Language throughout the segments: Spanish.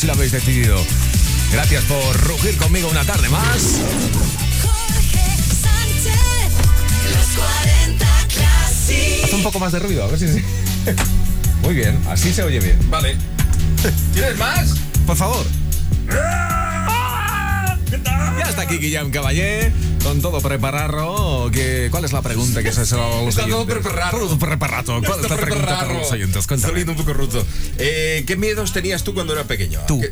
así lo habéis decidido. Gracias por rugir conmigo una tarde más. Jorge un poco más de ruido, a ver si sí. Muy bien, así se oye bien. Vale. ¿Tienes más? Por favor. ¡Ah! Ya está aquí Guillaume Caballé. Con todo preparado, que, ¿cuál es la pregunta que se hace a los todo preparado. Todo preparado. ¿Cuál es la pregunta para los oyentes? Cuéntame. Estoy un poco ruto. Eh, ¿Qué miedos tenías tú cuando eras pequeño? Tú.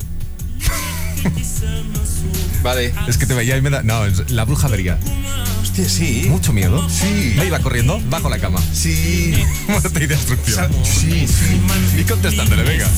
Vale. Es que te veía y me da. No, la bruja vería. Hostia, sí. Mucho miedo. Sí. Me iba corriendo bajo la cama. Sí. Muerte y destrucción. Sí, sí. Y contestándole, venga.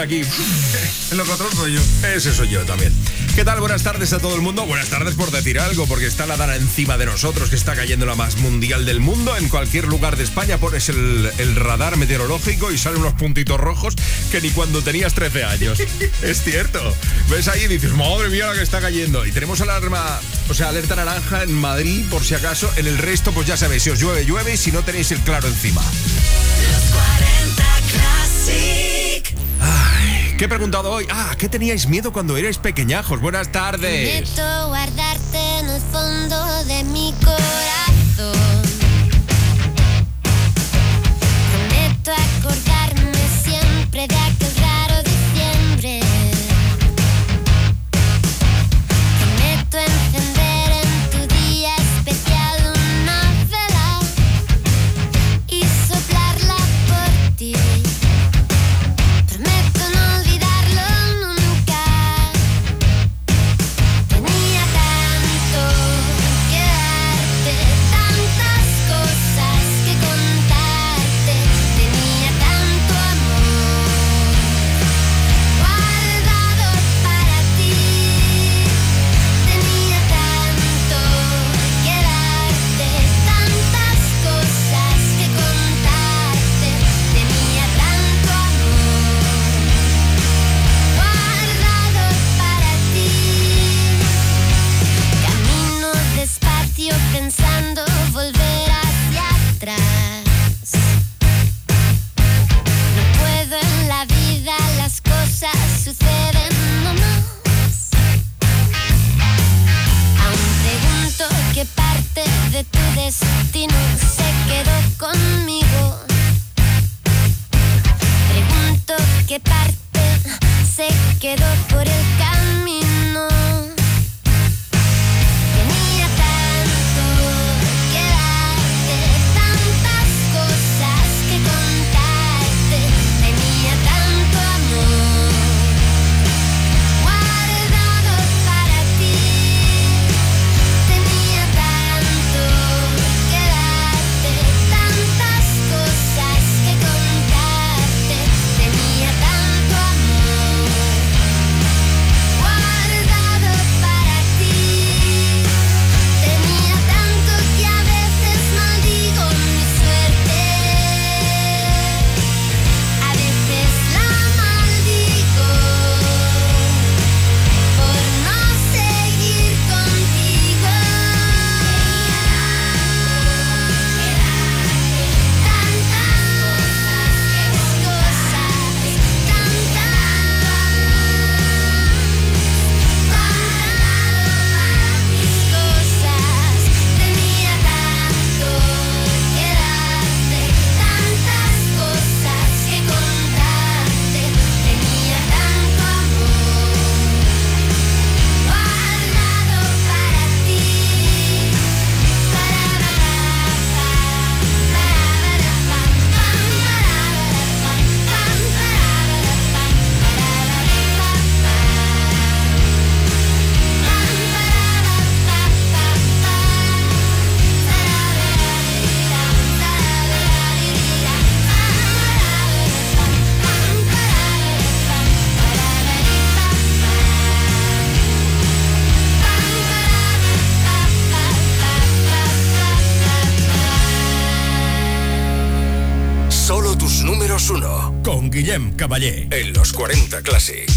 Aquí. El locotrón soy yo. Ese soy yo también. ¿Qué tal? Buenas tardes a todo el mundo. Buenas tardes por decir algo, porque está la dana encima de nosotros, que está cayendo la más mundial del mundo. En cualquier lugar de España pones el, el radar meteorológico y salen unos puntitos rojos que ni cuando tenías 13 años. es cierto. Ves ahí y dices, madre mía, la que está cayendo. Y tenemos alarma, o sea, alerta naranja en Madrid, por si acaso. En el resto, pues ya sabéis, si os llueve, llueve y si no tenéis el claro encima. ¿Qué he preguntado hoy? Ah, ¿qué teníais miedo cuando erais pequeñajos? Buenas tardes. 40 Classic.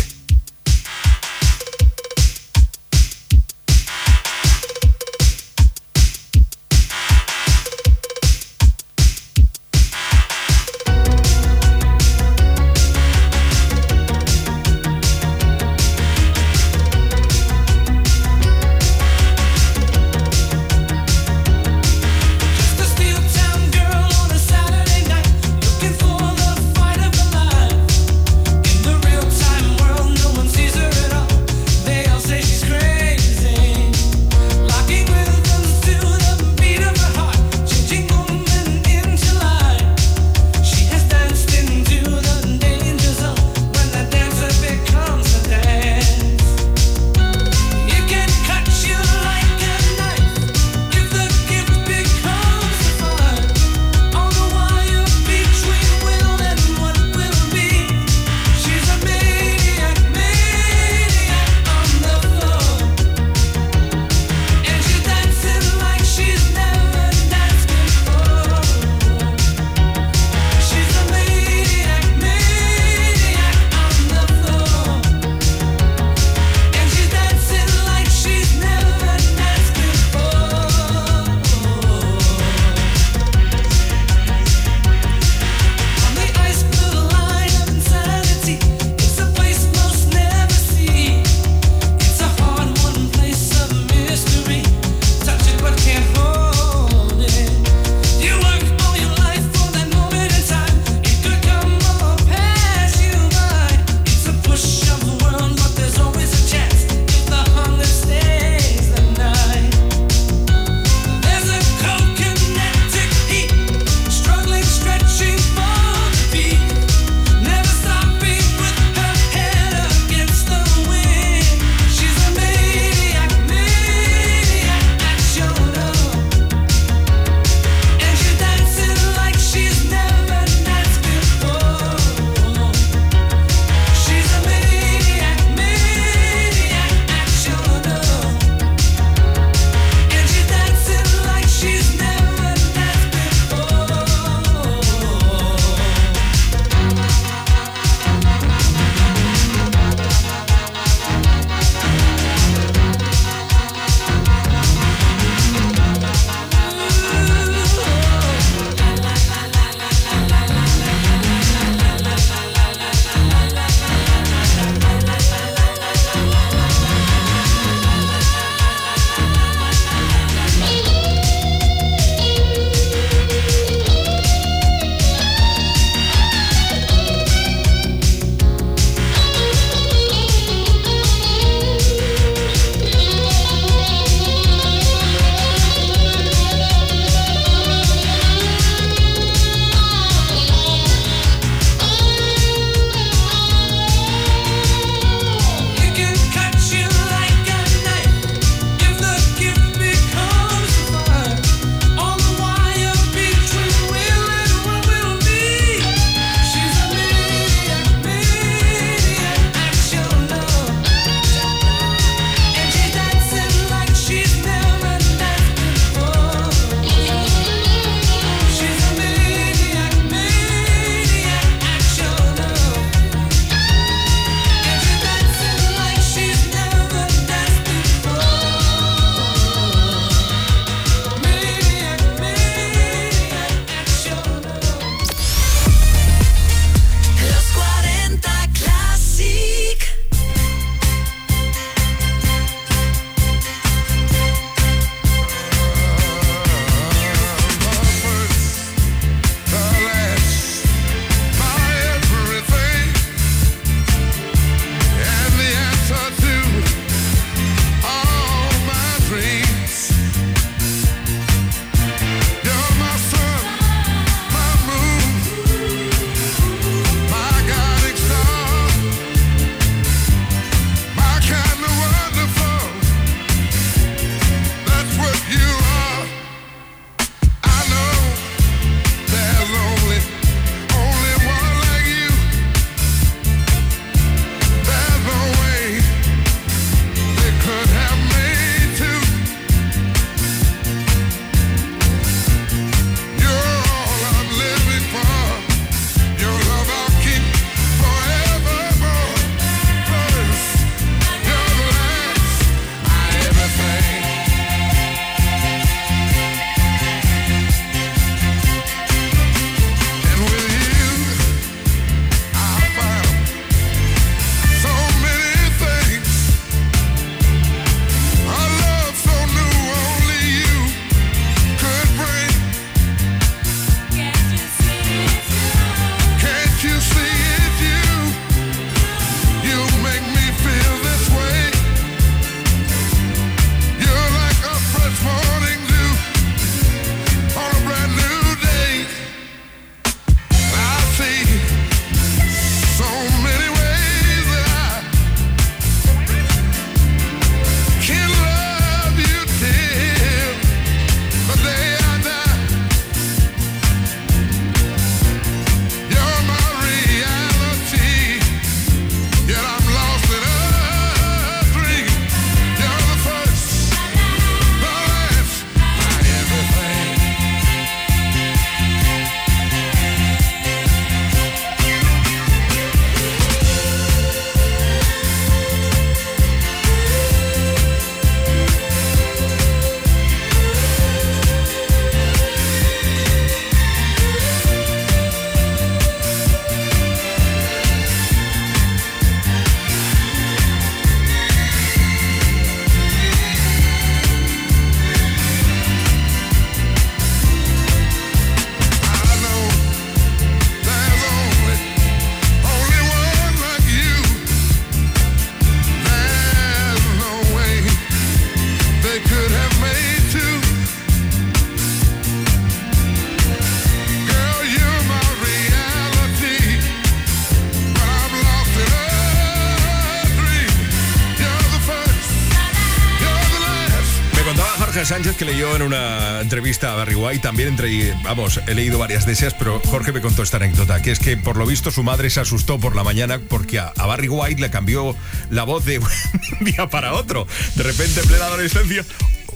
Sánchez que leyó en una entrevista a Barry White. También entre, vamos, he leído varias de esas, pero Jorge me contó esta anécdota, que es que por lo visto su madre se asustó por la mañana porque a, Barry White le cambió la voz de un día para otro. De repente, en plena adolescencia,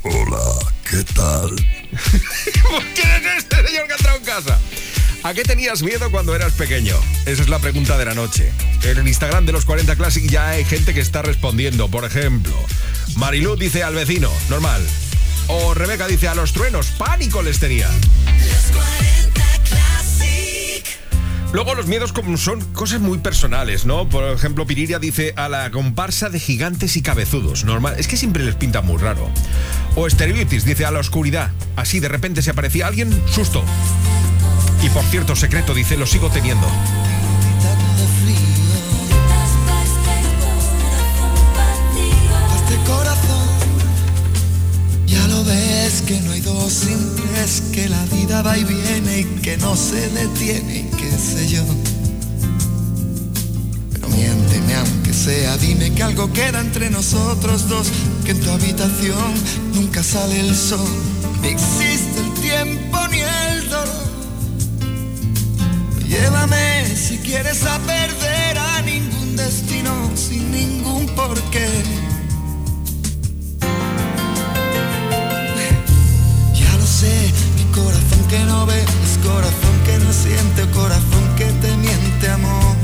Hola, ¿qué tal? ¿quién es este señor que ha entrado en casa? ¿A qué tenías miedo cuando eras pequeño? Esa es la pregunta de la noche. En el Instagram de los 40 Classic ya hay gente que está respondiendo. Por ejemplo, Marilú dice al vecino, normal. O Rebeca dice a los truenos, pánico les tenía. Luego los miedos son cosas muy personales, ¿no? Por ejemplo, Piriria dice a la comparsa de gigantes y cabezudos. Normal, es que siempre les pinta muy raro. O Estereoitis dice a la oscuridad. Así de repente se aparecía alguien, susto. Y por cierto, secreto dice, lo sigo teniendo. Que la vida va y viene y que no se detiene, y qué sé yo. Pero miénteme aunque sea, dime que algo queda entre nosotros dos, que en tu habitación nunca sale el sol, ni existe el tiempo ni el dolor. Llévame si quieres a perder a ningún destino sin ningún porqué. Que no ve es corazón que no siente, corazón que te miente, amor.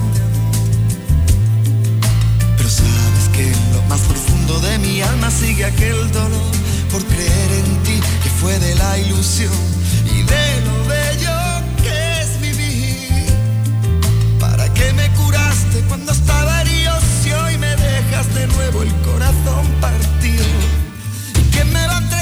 Pero sabes que en lo más profundo de mi alma sigue aquel dolor por creer en ti que fue de la ilusión y de lo bello que es vivir. ¿Para qué me curaste cuando estaba herido si hoy me dejas de nuevo el corazón partido? ¿Y me va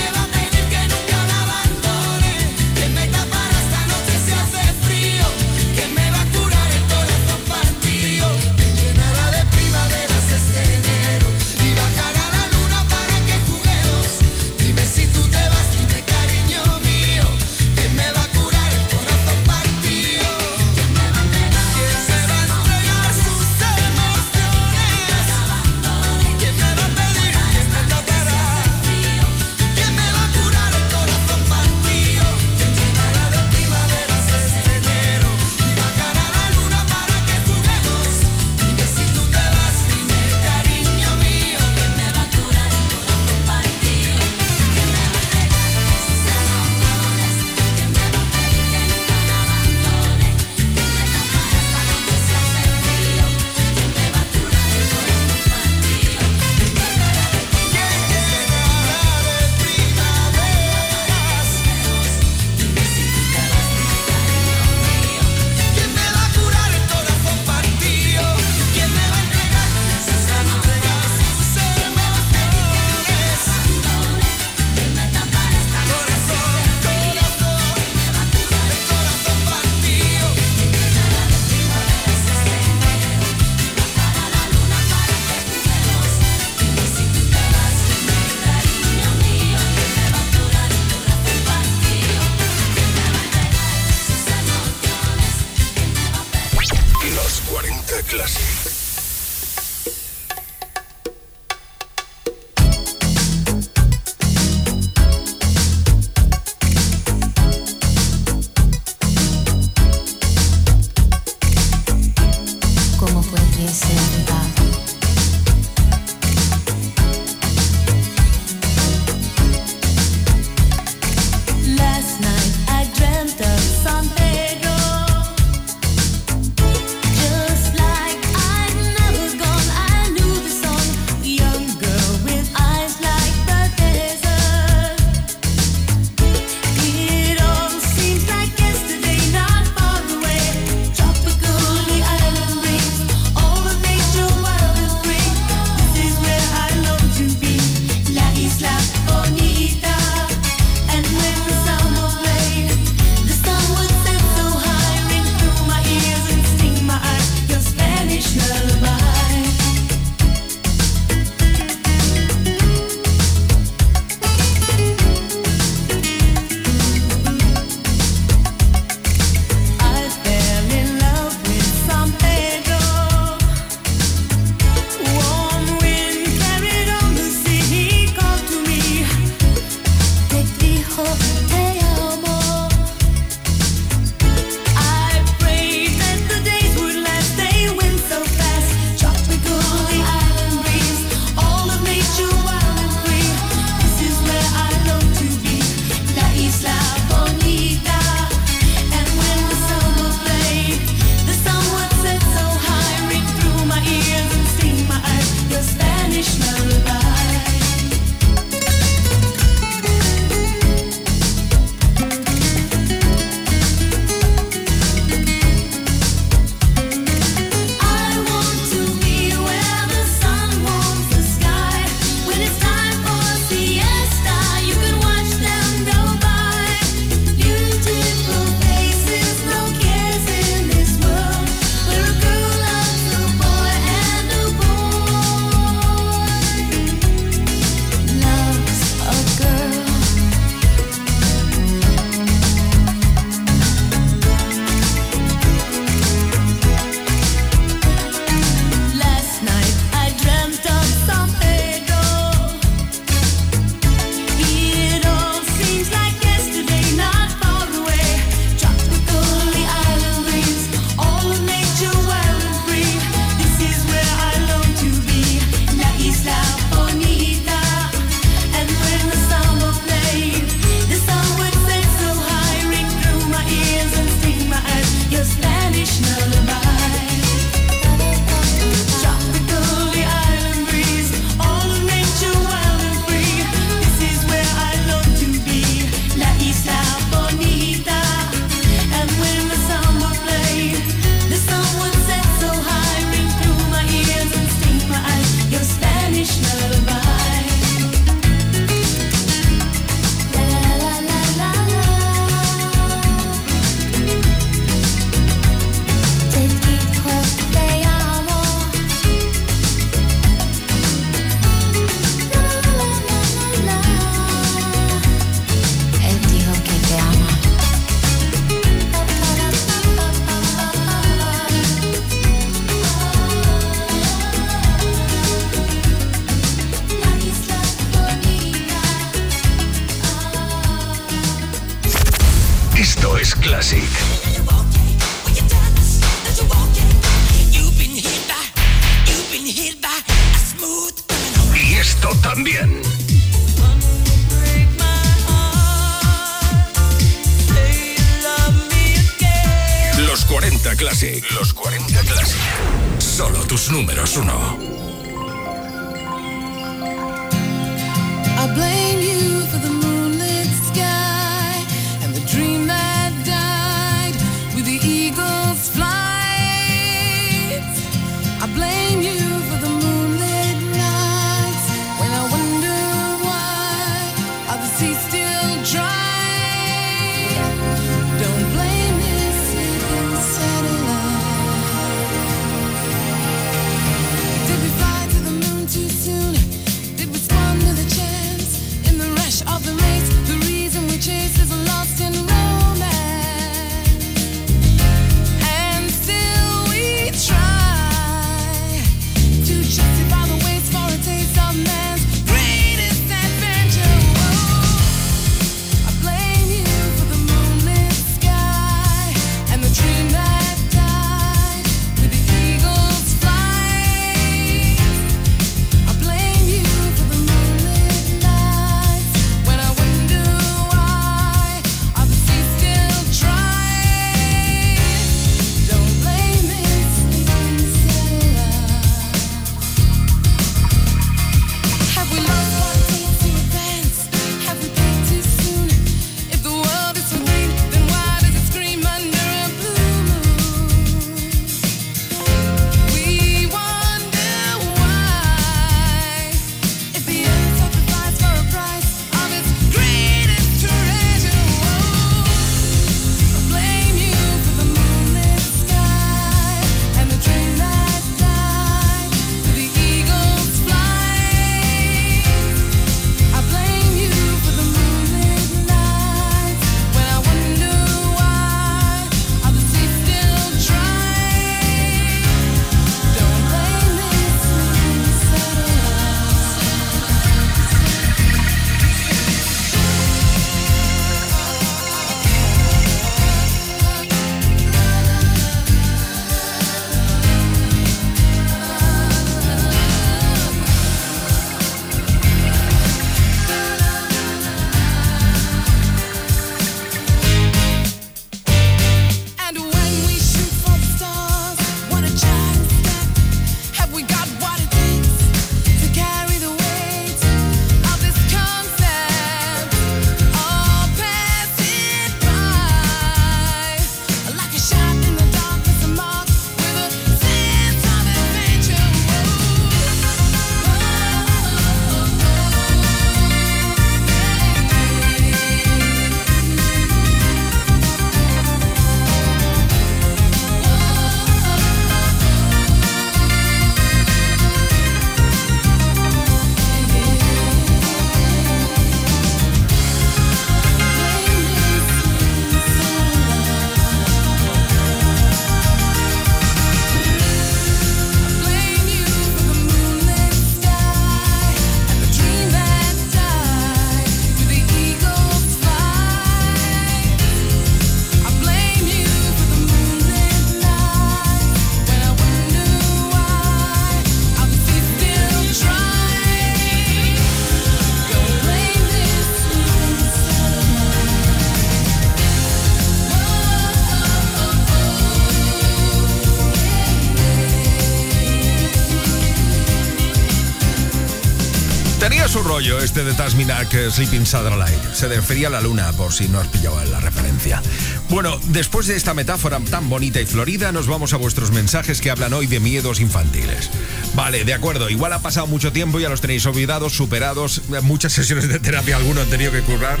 rollo este de Tasminac Sleeping Satellite. Se defería la luna, por si no has pillado la referencia. Bueno, después de esta metáfora tan bonita y florida, nos vamos a vuestros mensajes que hablan hoy de miedos infantiles. Vale, de acuerdo, igual ha pasado mucho tiempo, y ya los tenéis olvidados, superados, muchas sesiones de terapia, algunos han tenido que currar,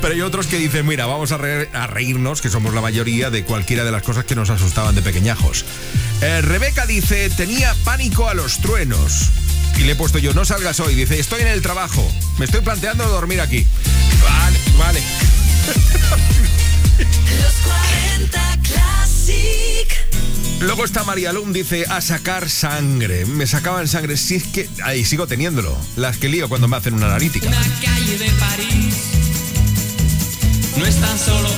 pero hay otros que dicen, mira, vamos a, reírnos, que somos la mayoría de cualquiera de las cosas que nos asustaban de pequeñajos. Eh, Rebeca dice, tenía pánico a los truenos y le he puesto yo, no salgas hoy. Dice, estoy en el trabajo. Me estoy planteando dormir aquí. Vale, vale. Los 40 Classic. Luego está María Lum, dice, a sacar sangre. Me sacaban sangre. Si es que. Ahí sigo teniéndolo. Las que lío cuando me hacen una analítica. Una calle de París. No es tan solo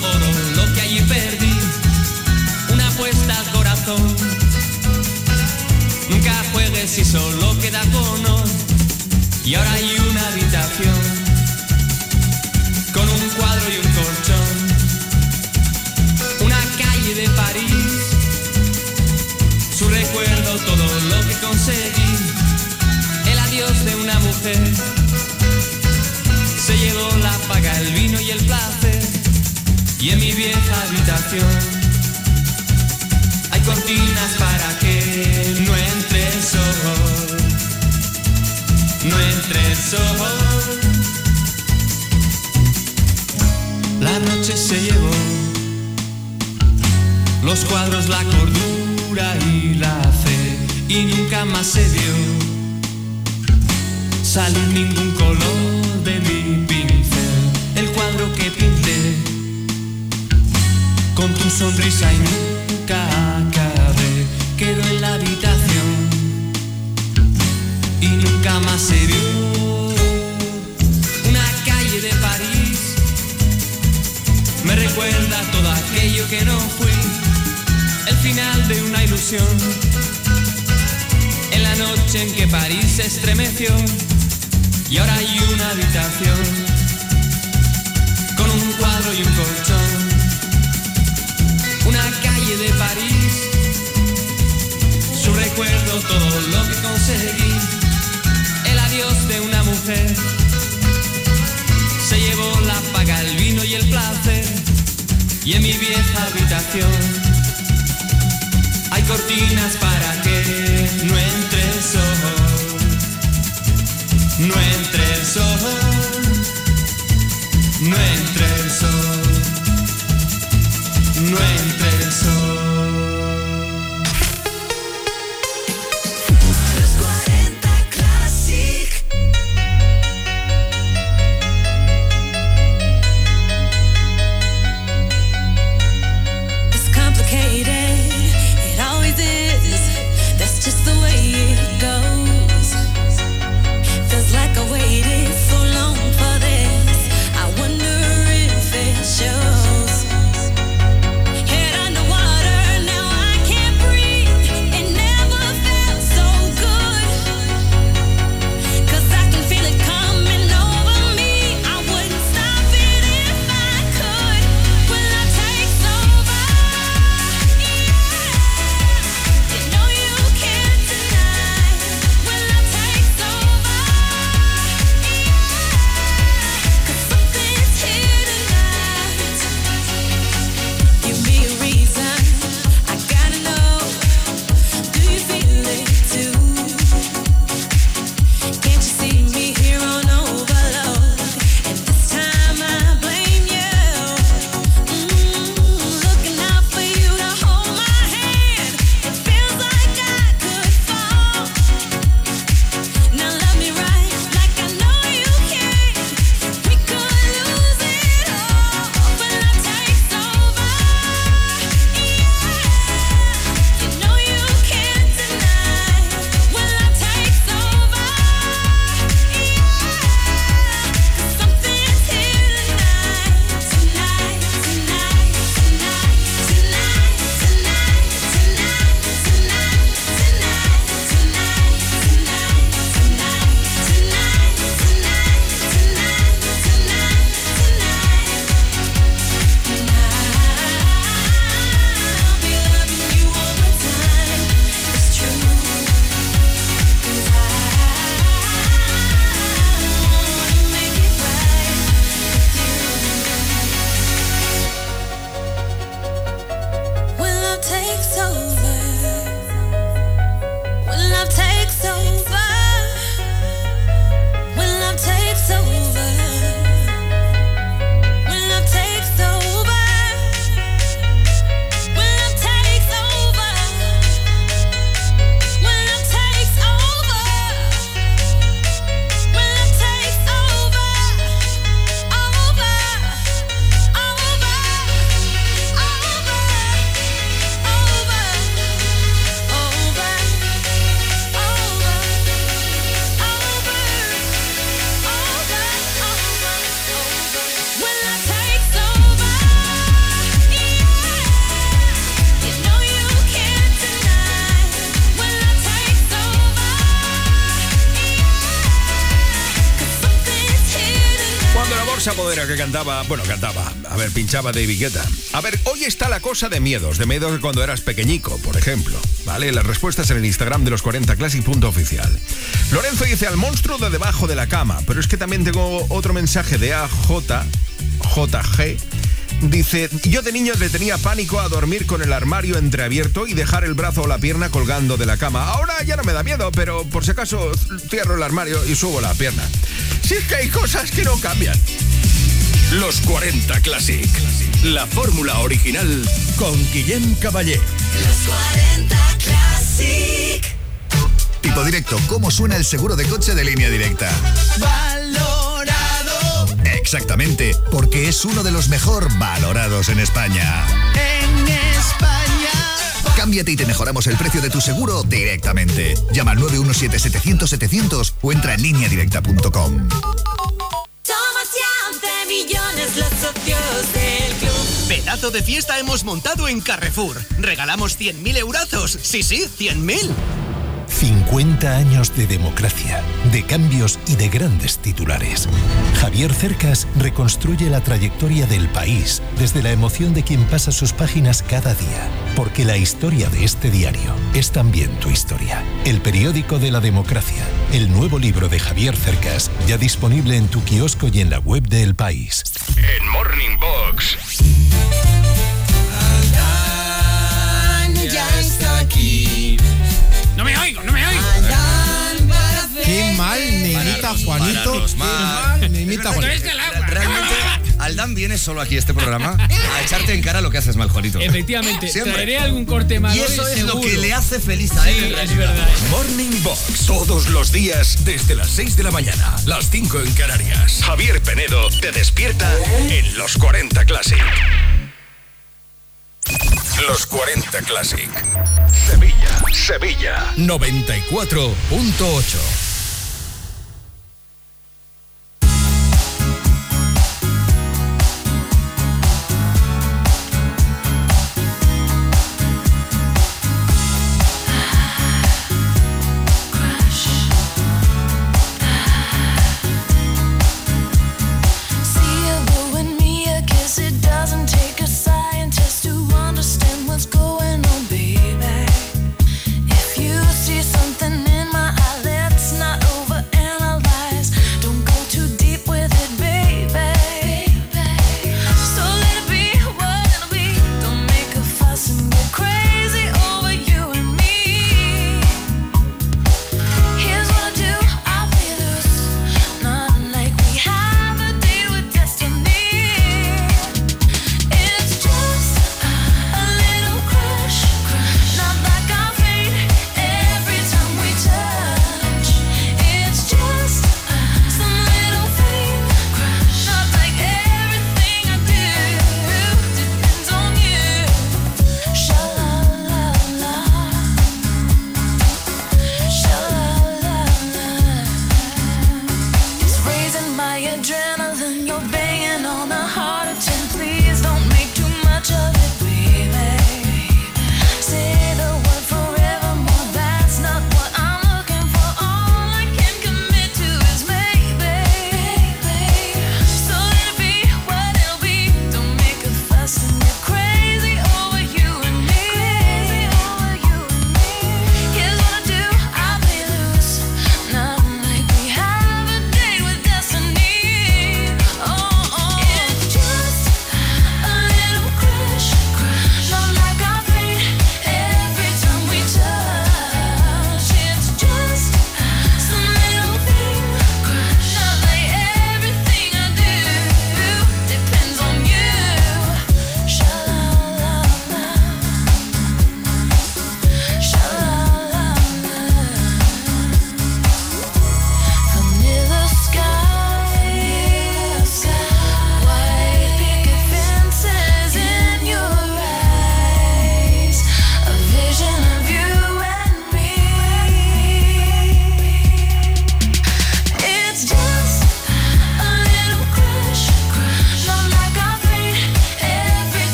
hay cortinas para que no entre el sol. No entre el sol. La noche se llevó los cuadros, la cordura y la fe, y nunca más se vio salir ningún color con tu sonrisa y nunca acabé, quedó en la habitación y nunca más se vio. Una calle de París me recuerda todo aquello que no fui, el final de una ilusión. En la noche en que París se estremeció y ahora hay una habitación con un cuadro y un colchón. Una calle de París, su recuerdo, todo lo que conseguí, el adiós de una mujer se llevó la paga, el vino y el placer. Y en mi vieja habitación hay cortinas para que no entre el sol. No entre el sol. No entre el sol. No entre el. Bueno, cantaba, a ver, pinchaba David Guetta. A ver, hoy está la cosa de miedos, de miedos de cuando eras pequeñico, por ejemplo. ¿Vale? Las respuestas en el Instagram de los 40 Classic.oficial. Lorenzo dice al monstruo de debajo de la cama, pero es que también tengo otro mensaje de AJ, JG. Dice, yo de niño le tenía pánico a dormir con el armario entreabierto y dejar el brazo o la pierna colgando de la cama. Ahora ya no me da miedo, pero por si acaso cierro el armario y subo la pierna. Si es que hay cosas que no cambian. Los 40 Classic. La fórmula original con Guillem Caballé. Los 40 Classic. Tipo directo, ¿cómo suena el seguro de coche de línea directa? Valorado. Exactamente, porque es uno de los mejor valorados en España. En España. Cámbiate y te mejoramos el precio de tu seguro directamente. Llama al 917-700-700 o entra en lineadirecta.com. Pedazo de fiesta hemos montado en Carrefour. Regalamos 100.000 eurazos. Sí, sí, 100.000. 50 años de democracia, de cambios y de grandes titulares. Javier Cercas reconstruye la trayectoria del país desde la emoción de quien pasa sus páginas cada día. Porque la historia de este diario es también tu historia. El periódico de la democracia. El nuevo libro de Javier Cercas, ya disponible en tu kiosco y en la web de El País. Imita Juanito. me imita Juanito. Realmente, Aldán viene solo aquí a este programa a echarte en cara lo que haces mal, Juanito. Efectivamente, Siempre. traeré algún corte malo. Y eso es lo que le hace feliz a él. Sí, es verdad. Morning Box. Todos los días desde las 6 de la mañana. Las 5 en Canarias. Javier Penedo te despierta en los 40 Classic. Los 40 Classic. Sevilla. Sevilla. 94.8.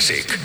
Classic.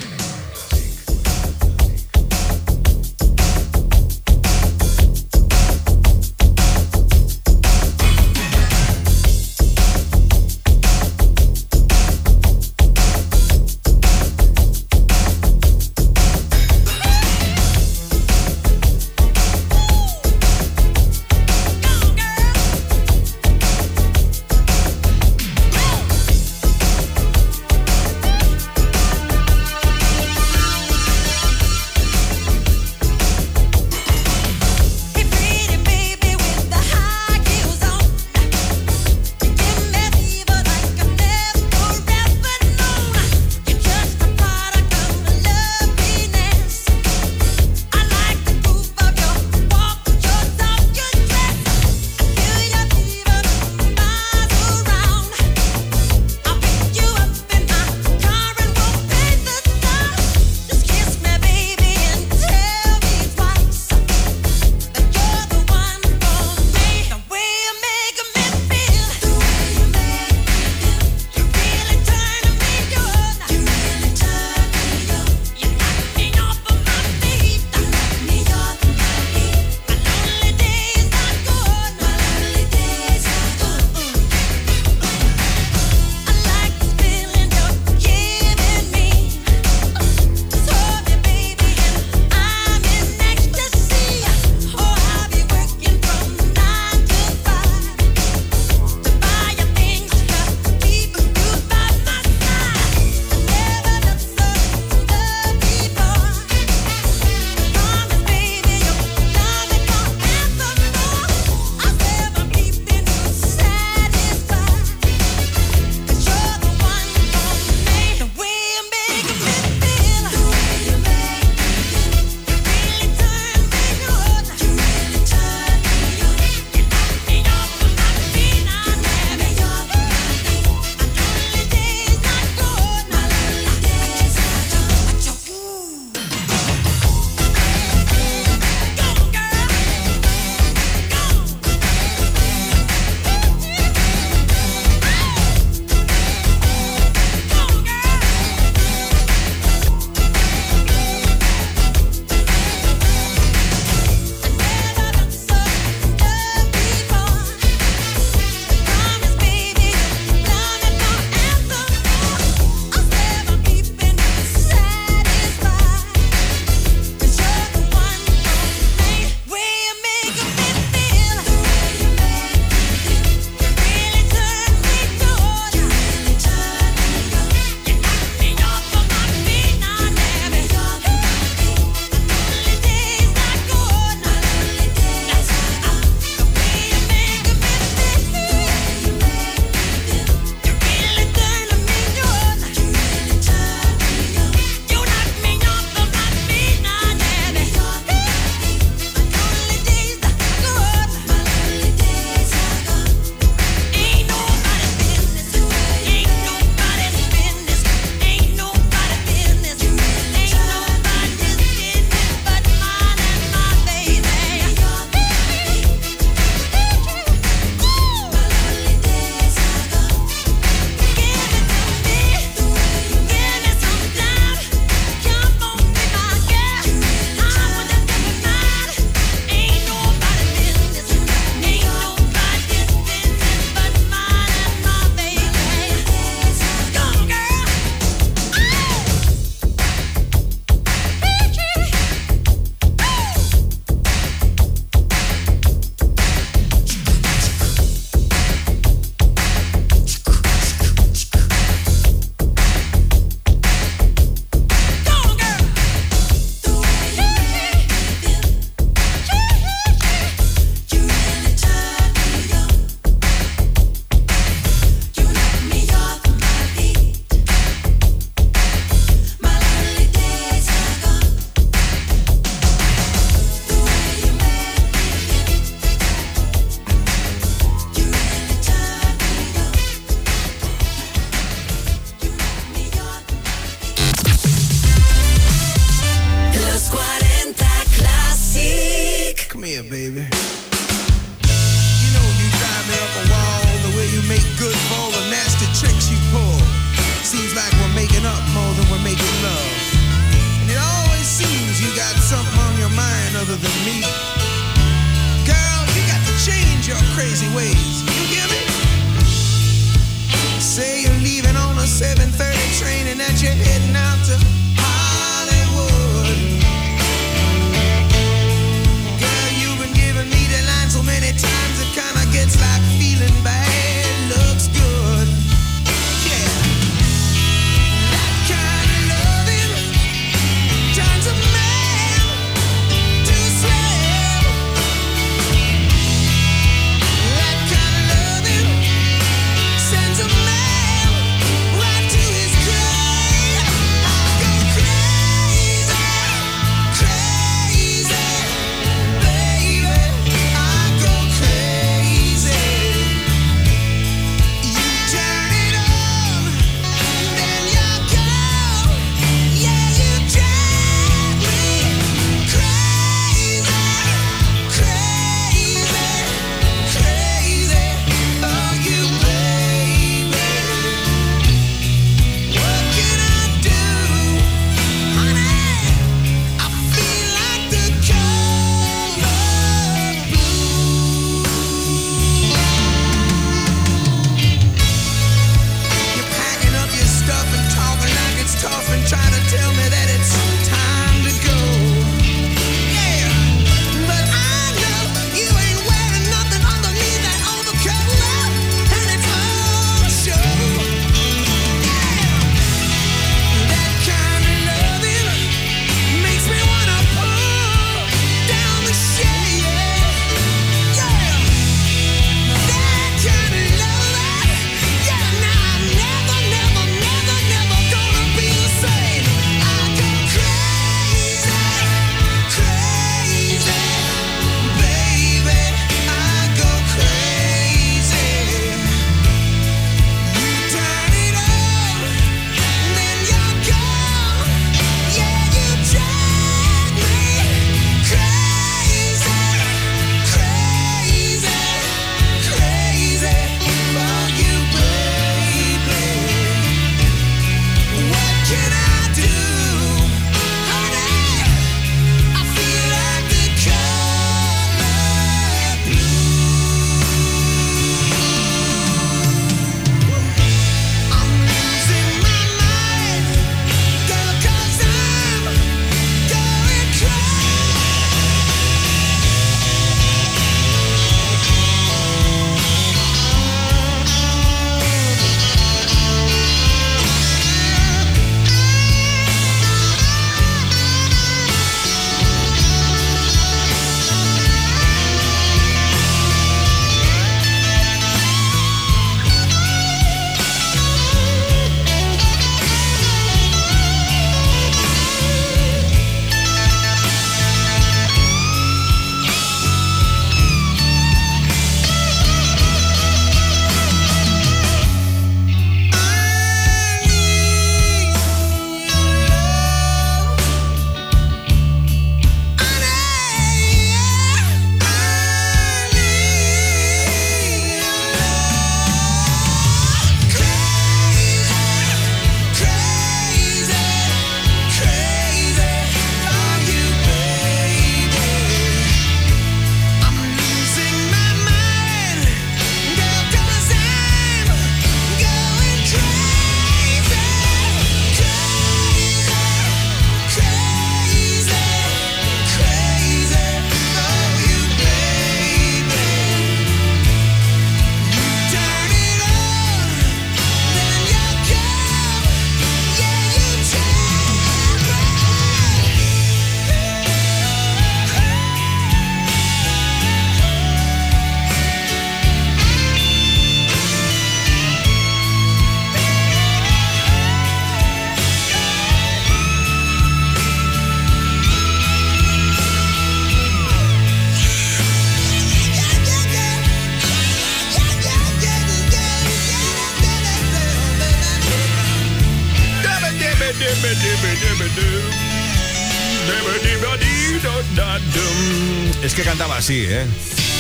Así, ¿eh?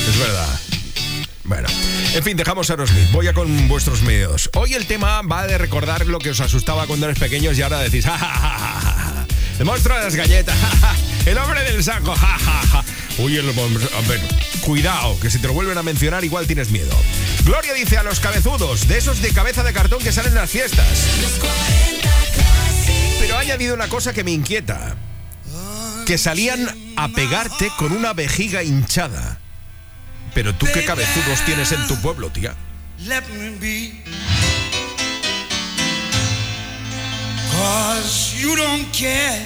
Es verdad. Bueno, en fin, dejamos a Aerosmith. Voy a con vuestros medios. Hoy el tema va de recordar lo que os asustaba cuando eres pequeños y ahora decís, ¡Ja, ja, ja, ja, ja! el monstruo de las galletas. ja, ja". El hombre del saco, ja, ja, ja. Uy, el a ver, cuidado, que si te lo vuelven a mencionar, igual tienes miedo. Gloria dice a los cabezudos, de esos de cabeza de cartón que salen en las fiestas. Pero ha añadido una cosa que me inquieta: que salían a pegarte con una vejiga hinchada. Pero tú, ¿qué cabezudos tienes en tu pueblo, tía? Cause you don't care.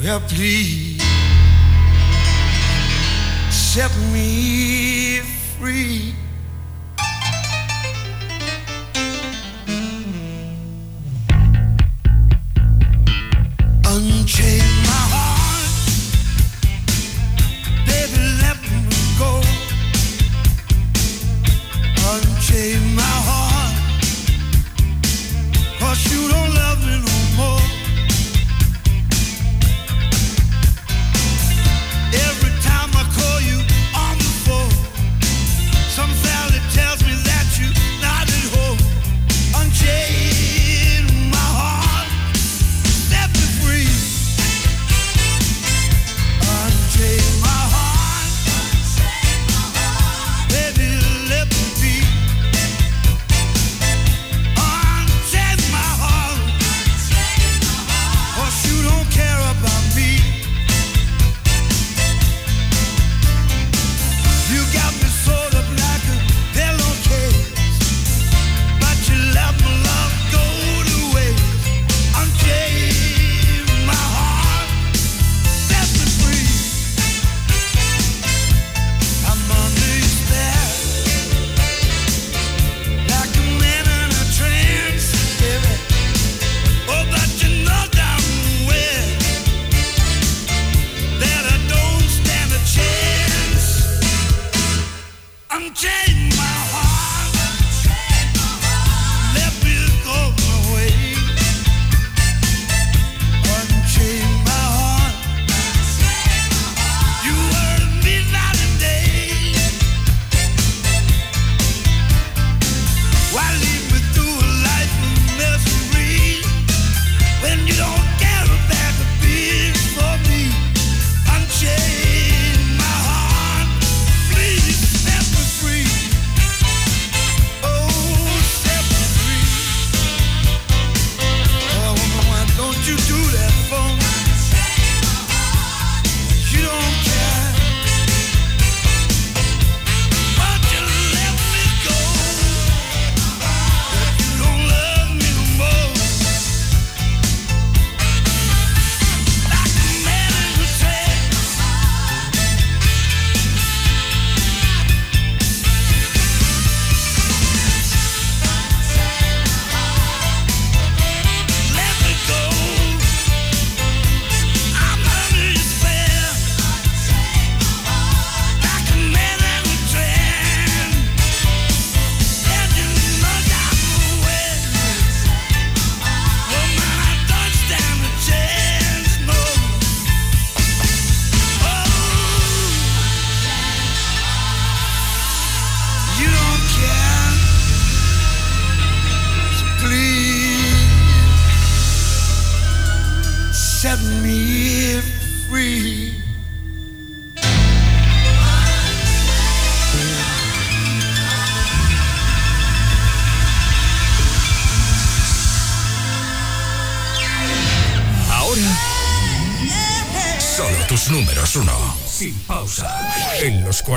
Well, please.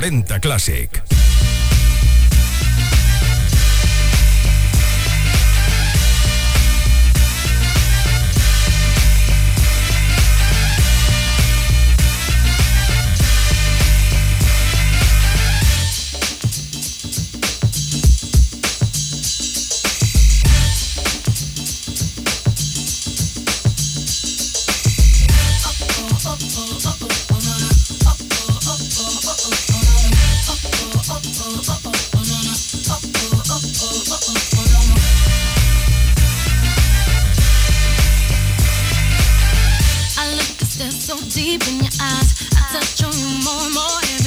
40 Classic. Deep in your eyes. I touch on you more and more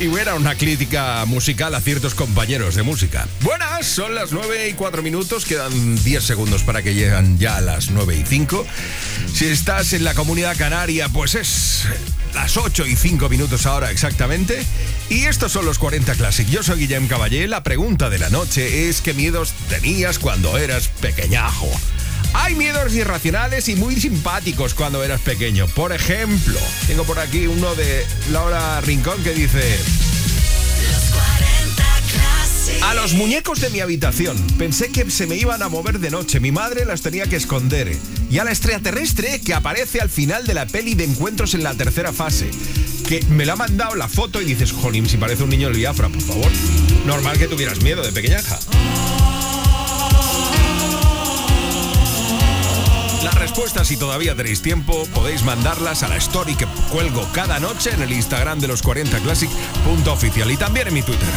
y, y era una crítica musical a ciertos compañeros de música. Buenas, son las 9 y 4 minutos, quedan 10 segundos para que lleguen ya a las 9 y 5. Si estás en la comunidad canaria, pues es las 8 y 5 minutos ahora exactamente. Y estos son los 40 Classic. Yo soy Guillem Caballé. La pregunta de la noche es: ¿qué miedos tenías cuando eras pequeñajo? Hay miedos irracionales y muy simpáticos cuando eras pequeño. Por ejemplo, tengo por aquí uno de Laura Rincón que dice... A los muñecos de mi habitación. Pensé que se me iban a mover de noche. Mi madre las tenía que esconder. Y a la extraterrestre que aparece al final de la peli de encuentros en la tercera fase. Que me la ha mandado la foto y dices, jolín, si parece un niño el Biafra, por favor. Normal que tuvieras miedo de pequeñaja. Respuestas, si todavía tenéis tiempo, podéis mandarlas a la story que cuelgo cada noche en el Instagram de los 40 Classic.oficial y también en mi Twitter.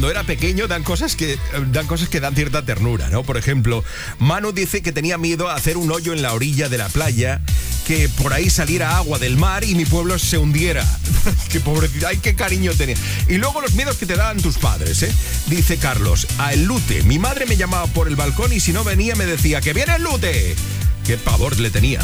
Cuando era pequeño dan cosas que dan cosas que dan cierta ternura, ¿no? Por ejemplo, Manu dice que tenía miedo a hacer un hoyo en la orilla de la playa, que por ahí saliera agua del mar y mi pueblo se hundiera. qué pobrecito, ay, qué cariño tenía. Y luego los miedos que te daban tus padres, ¿eh? Dice Carlos, a el lute. Mi madre me llamaba por el balcón y si no venía me decía que viene el lute. Qué pavor le tenía.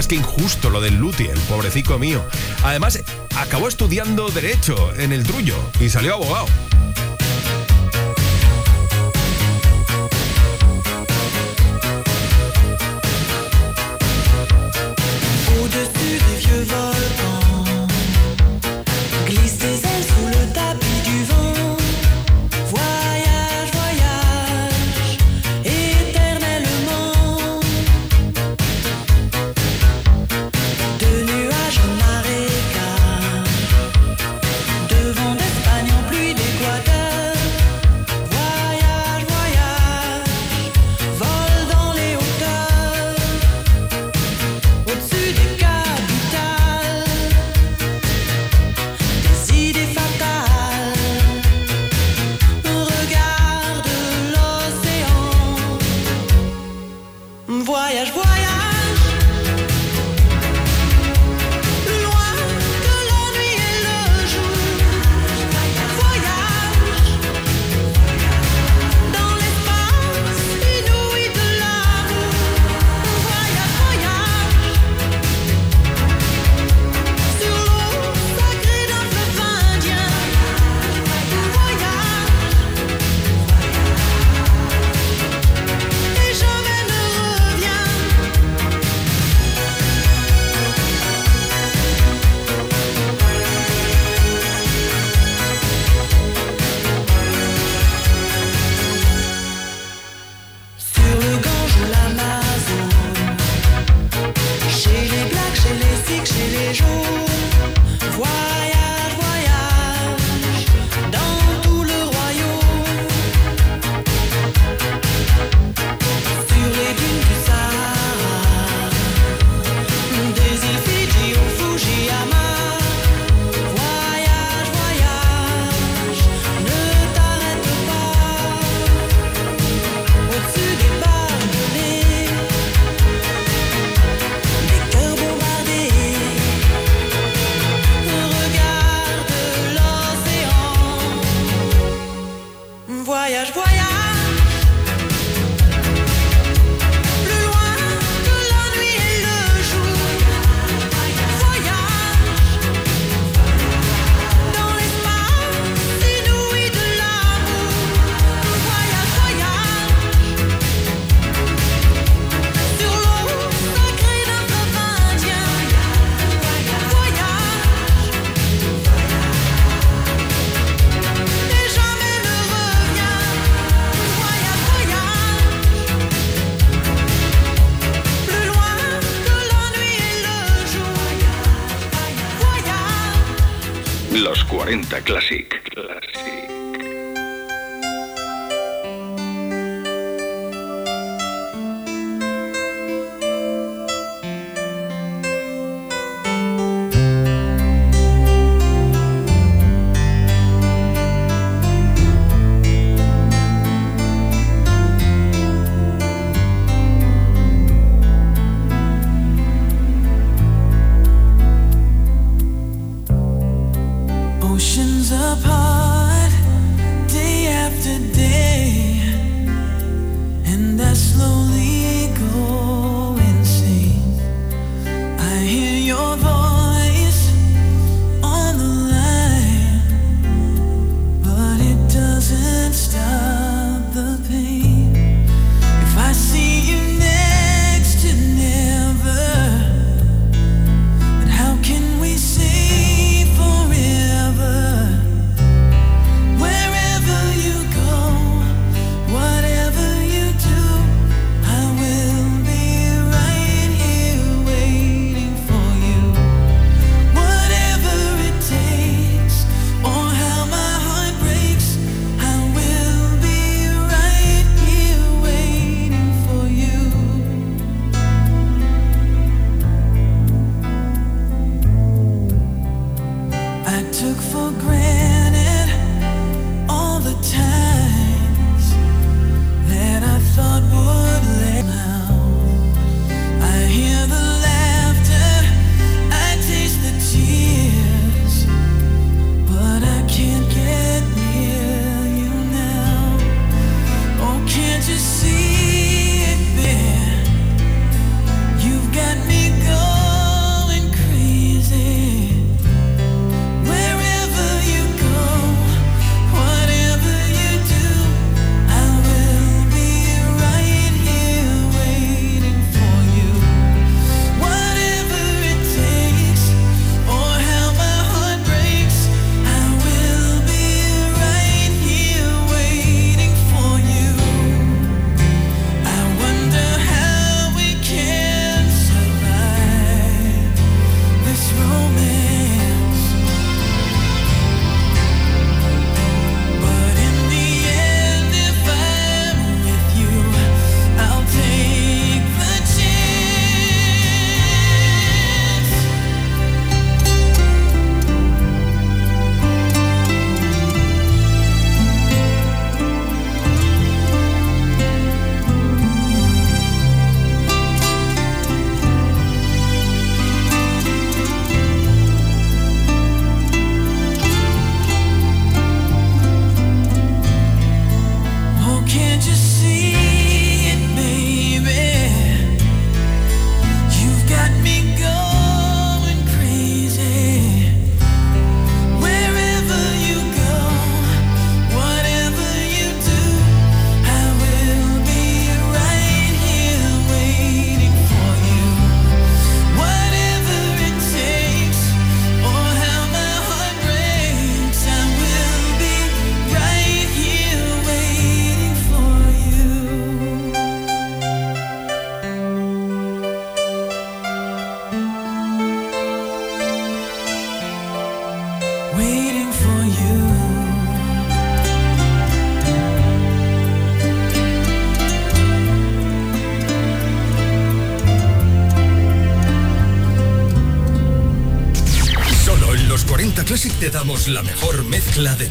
Además, qué injusto lo del Luti, el pobrecito mío. Además, acabó estudiando Derecho en el Trullo y salió abogado. Los 40 la mejor mezcla de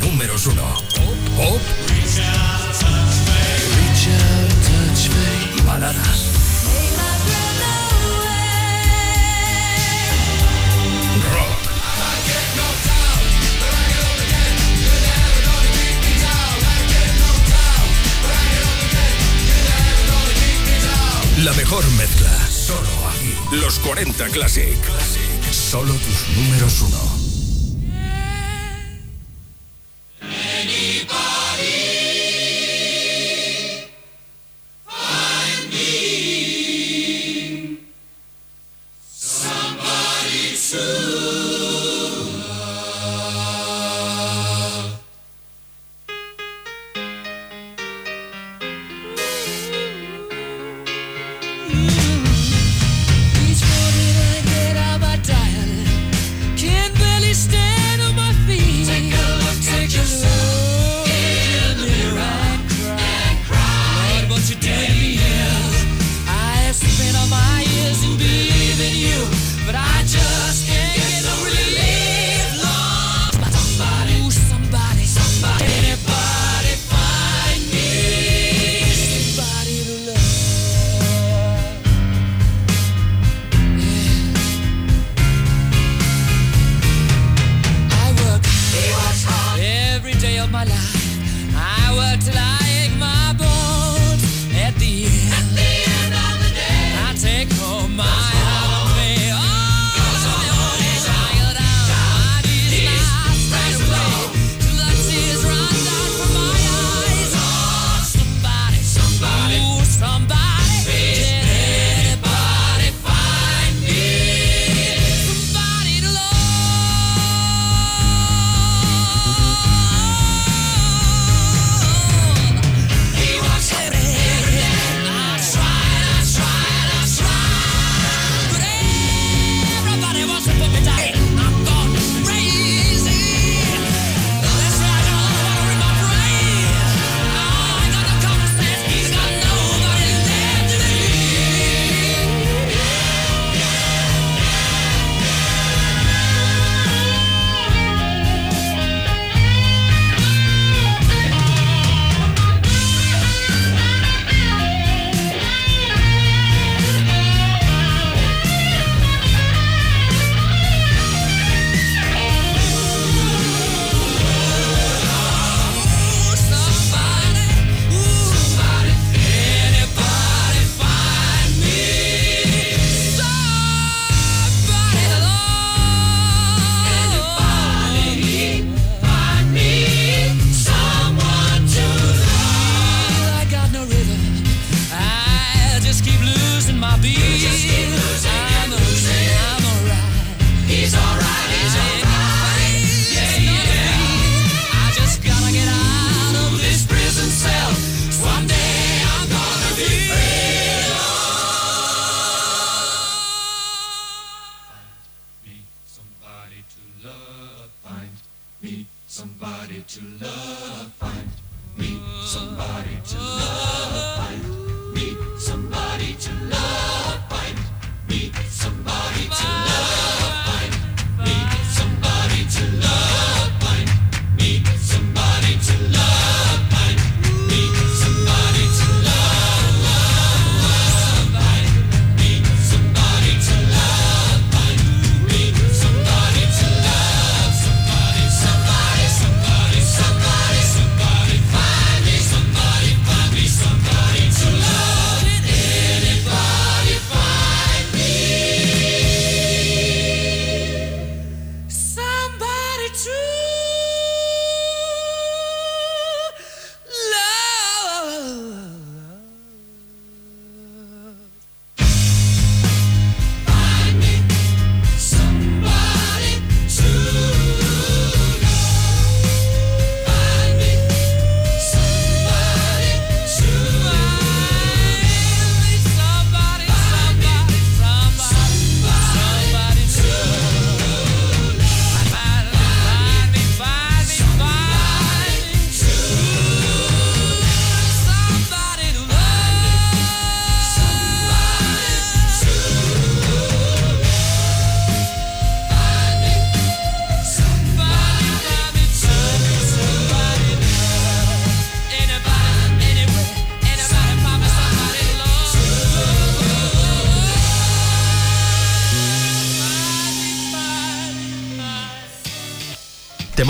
work tonight.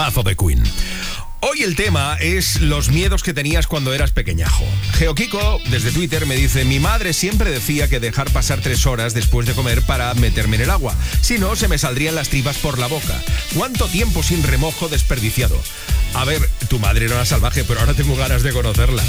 de Queen. Hoy el tema es los miedos que tenías cuando eras pequeñajo. Geoquico, desde Twitter, me dice: Mi madre siempre decía que dejar pasar tres horas después de comer para meterme en el agua. Si no, se me saldrían las tripas por la boca. ¿Cuánto tiempo sin remojo desperdiciado? A ver, tu madre era una salvaje, pero ahora tengo ganas de conocerla.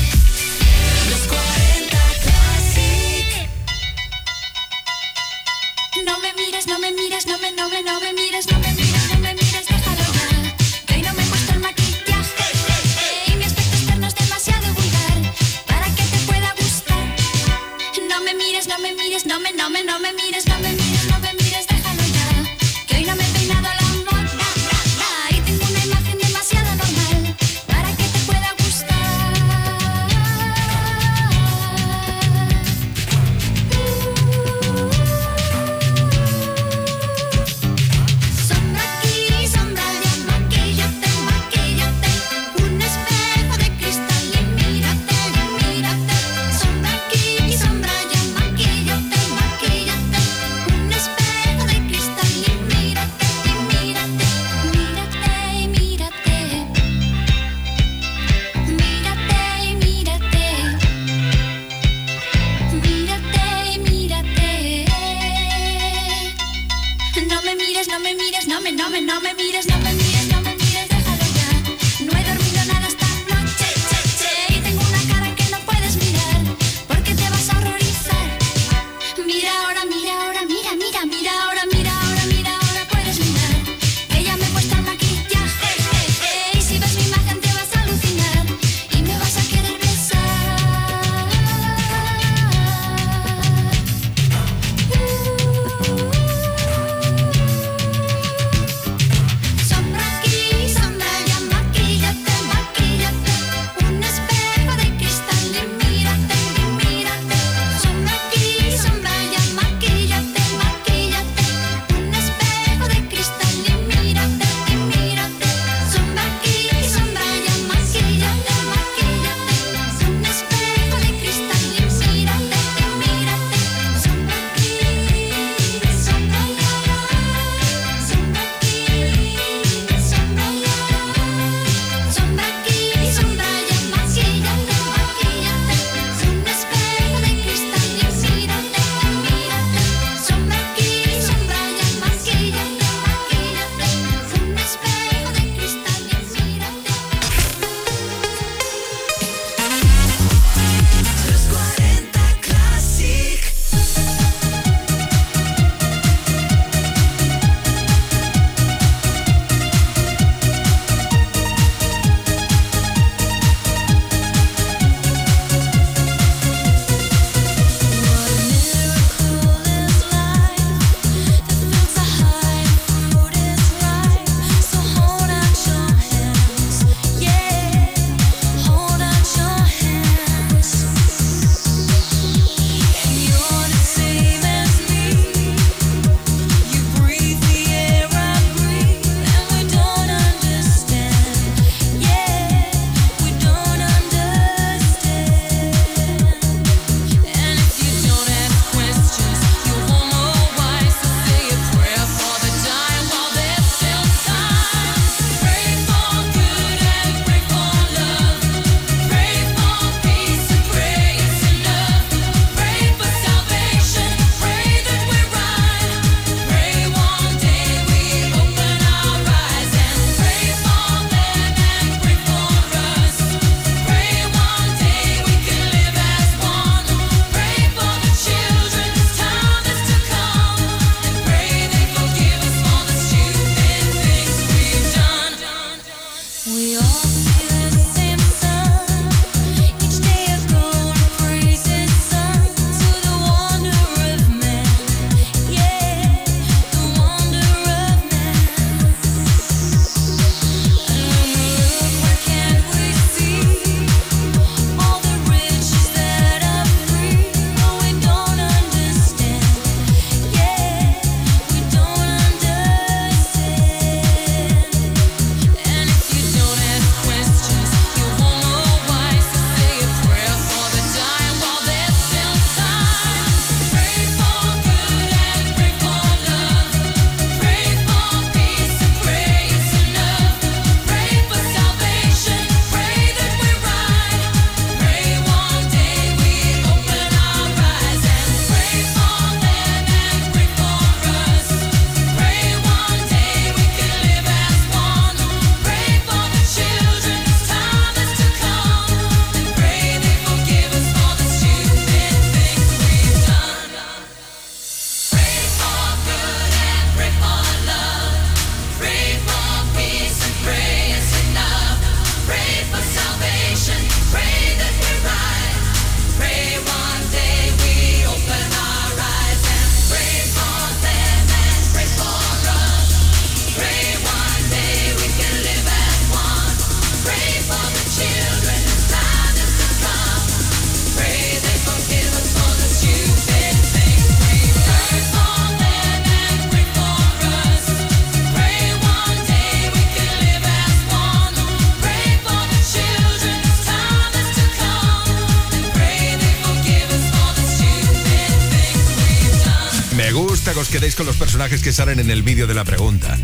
personajes que salen en el vídeo de la pregunta.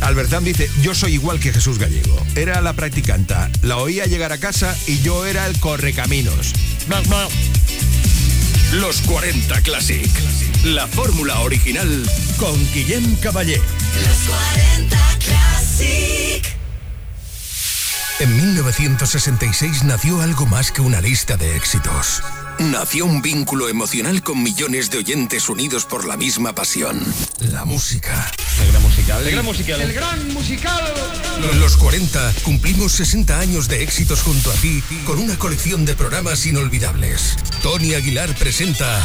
Albertán dice, yo soy igual que Jesús Gallego. Era la practicanta, la oía llegar a casa y yo era el correcaminos. Los 40 Classic. La fórmula original con Guillem Caballé. Los 40 Classic. En 1966 nació algo más que una lista de éxitos. Nació un vínculo emocional con millones de oyentes unidos por la misma pasión la música. El gran musical. El gran musical. El gran musical. Los 40 cumplimos 60 años de éxitos junto a ti con una colección de programas inolvidables. Tony Aguilar presenta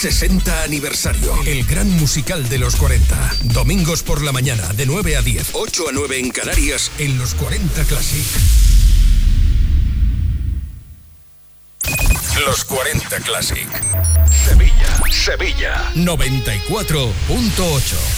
60 aniversario. El gran musical de los 40. Domingos por la mañana de 9 a 10, 8 a 9 en Canarias en los 40 Classic. Los 40 Classic. Sevilla, Sevilla 94.8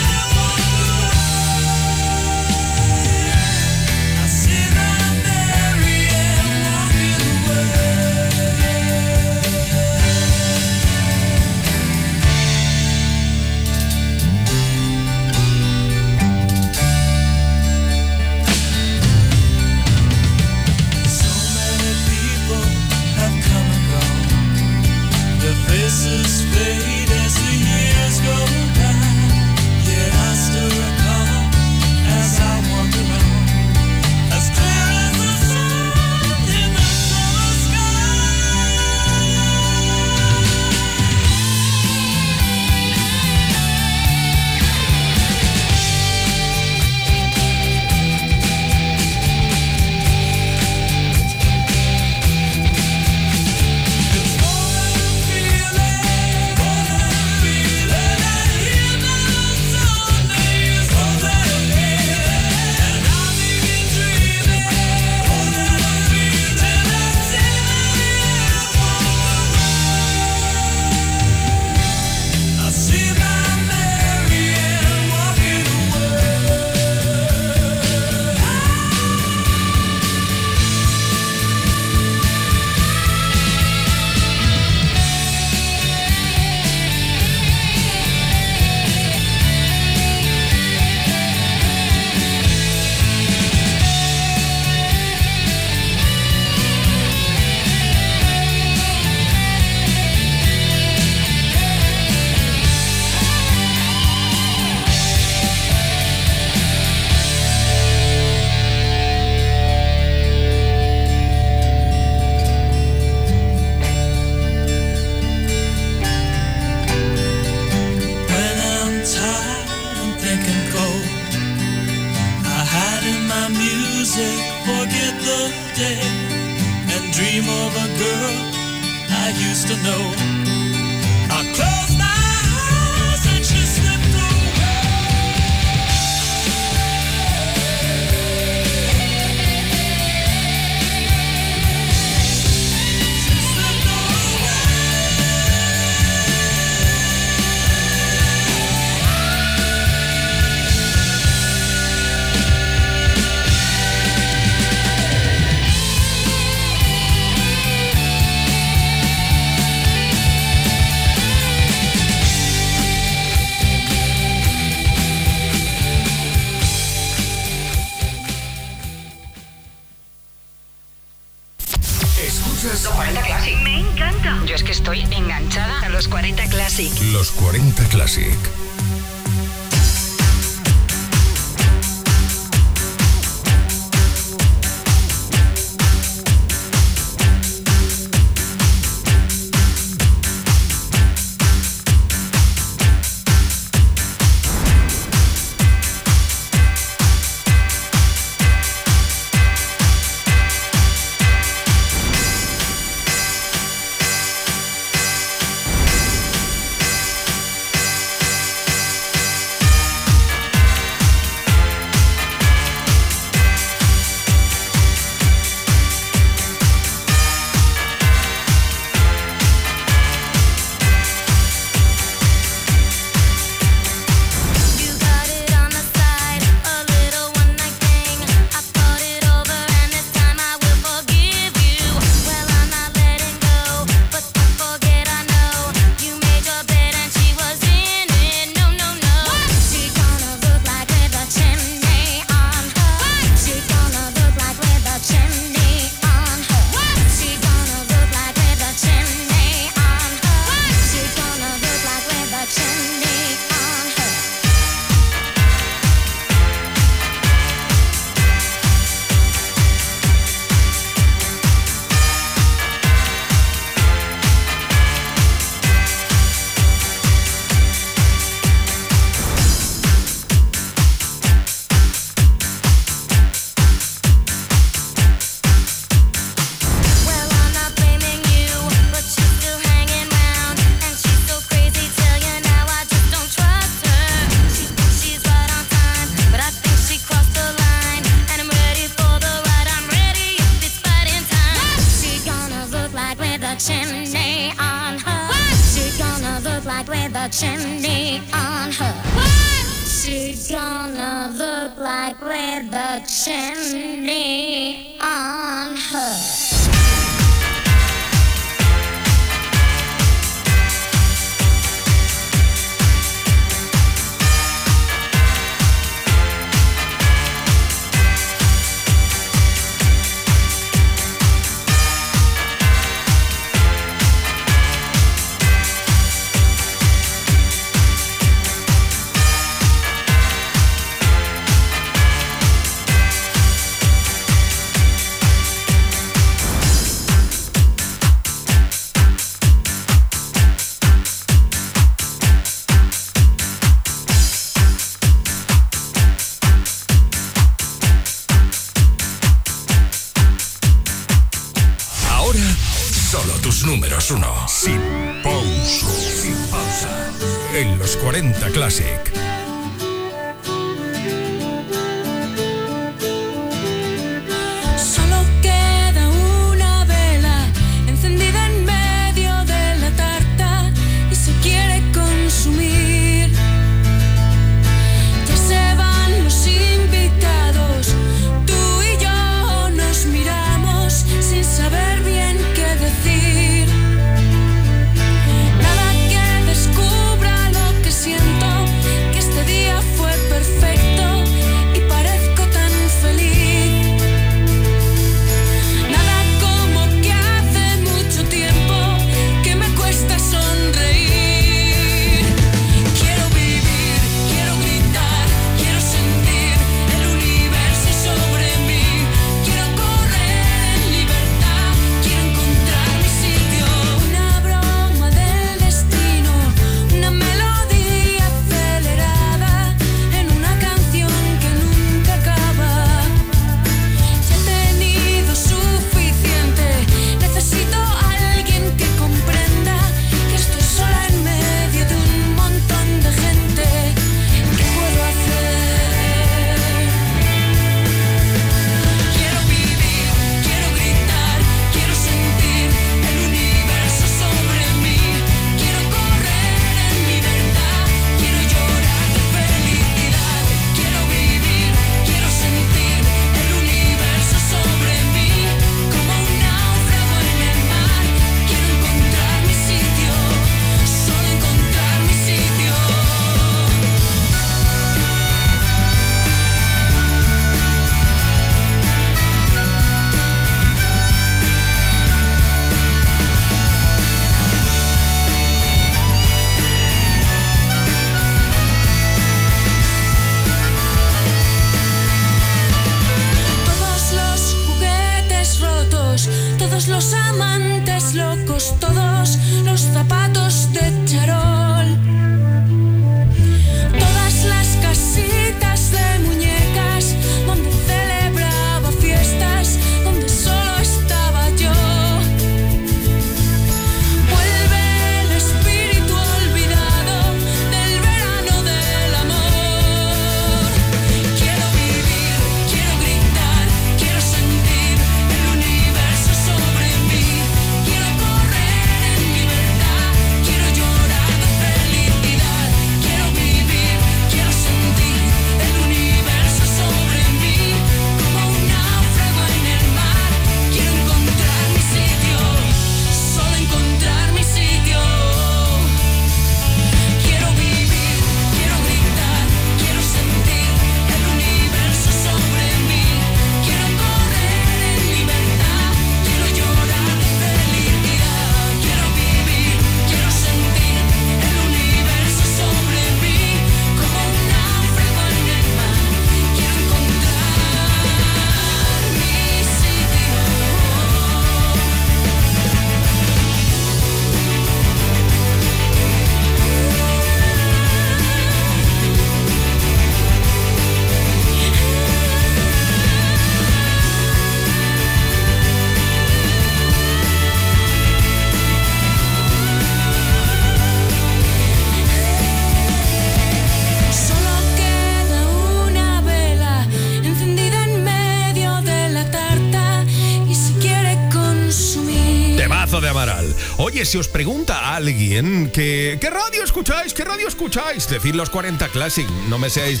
si os pregunta alguien que ¿qué radio escucháis? ¿Qué radio escucháis? Decid los 40 Classic, no me seáis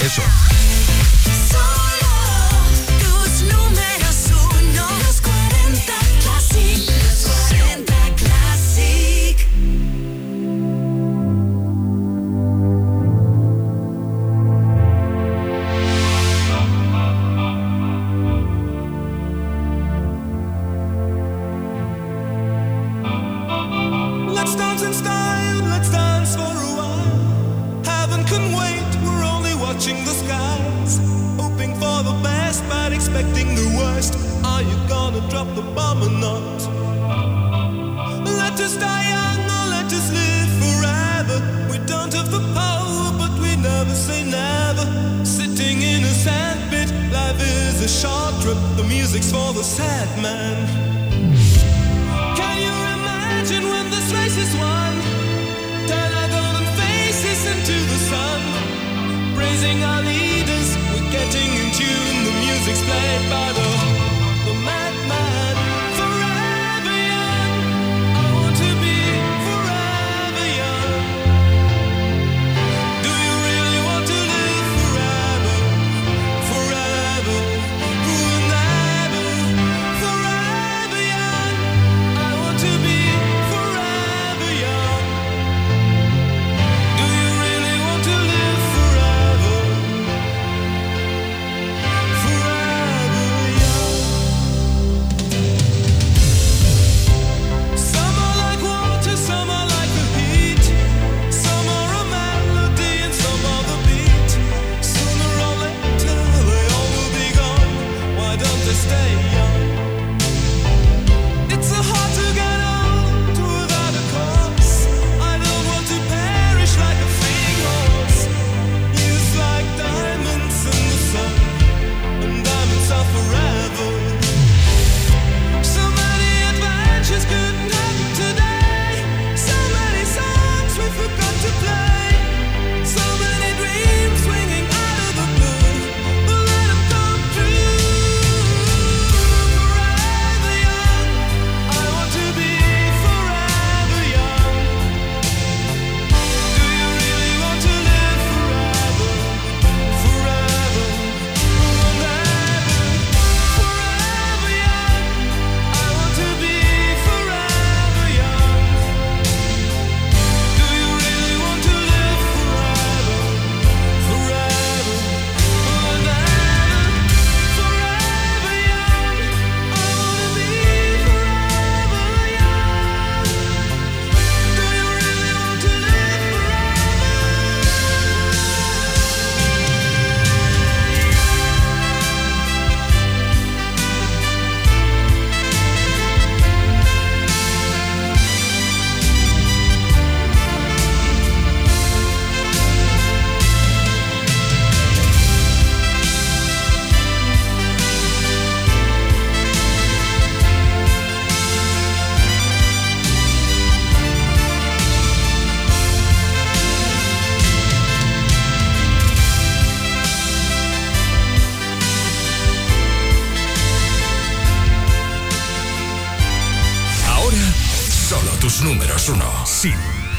eso.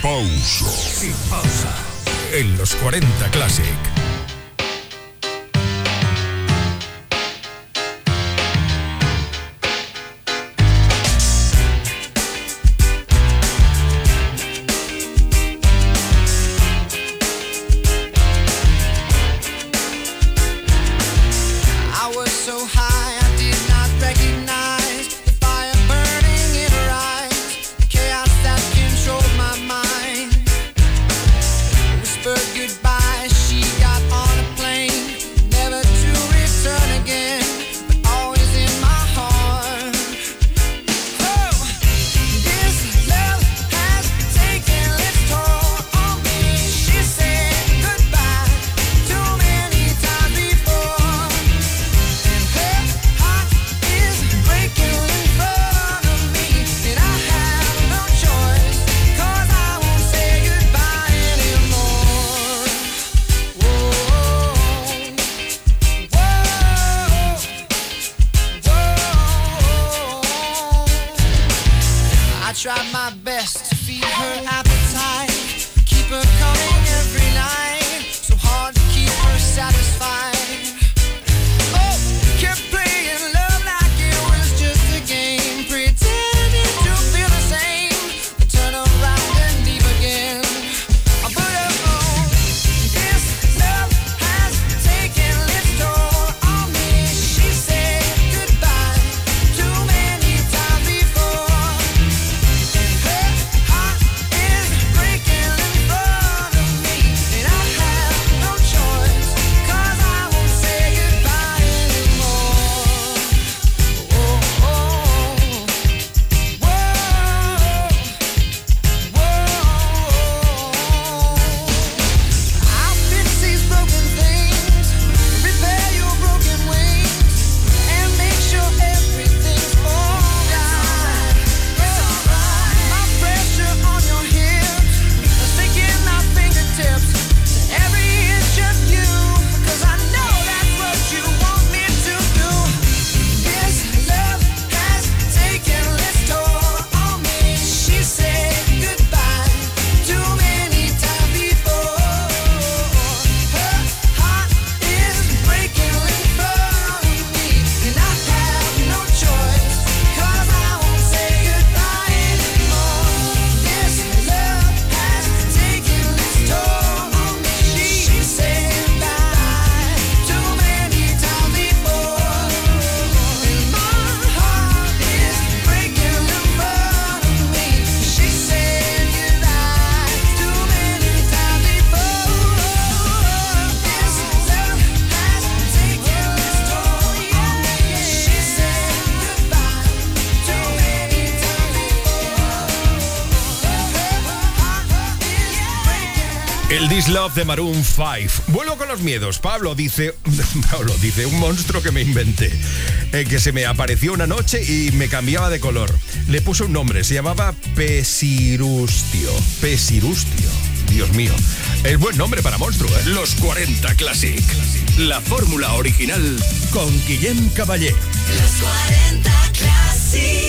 Pausa. Sin pausa. En los 40 Classic. Love de Maroon 5. Vuelvo con los miedos. Pablo dice. Pablo dice, un monstruo que me inventé. eh, que se me apareció una noche y me cambiaba de color. Le puse un nombre, se llamaba Pesirustio. Pesirustio. Dios mío. Es buen nombre para monstruo, ¿eh? Los 40 Classic. La fórmula original con Guillem Caballé. Los 40 Classic.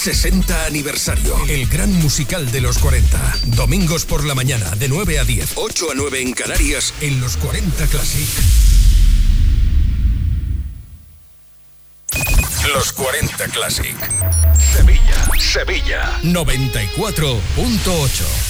60 aniversario. El gran musical de los 40. Domingos por la mañana de 9 a 10. 8 a 9 en Canarias en los 40 Classic. Los 40 Classic. Sevilla, Sevilla. 94.8.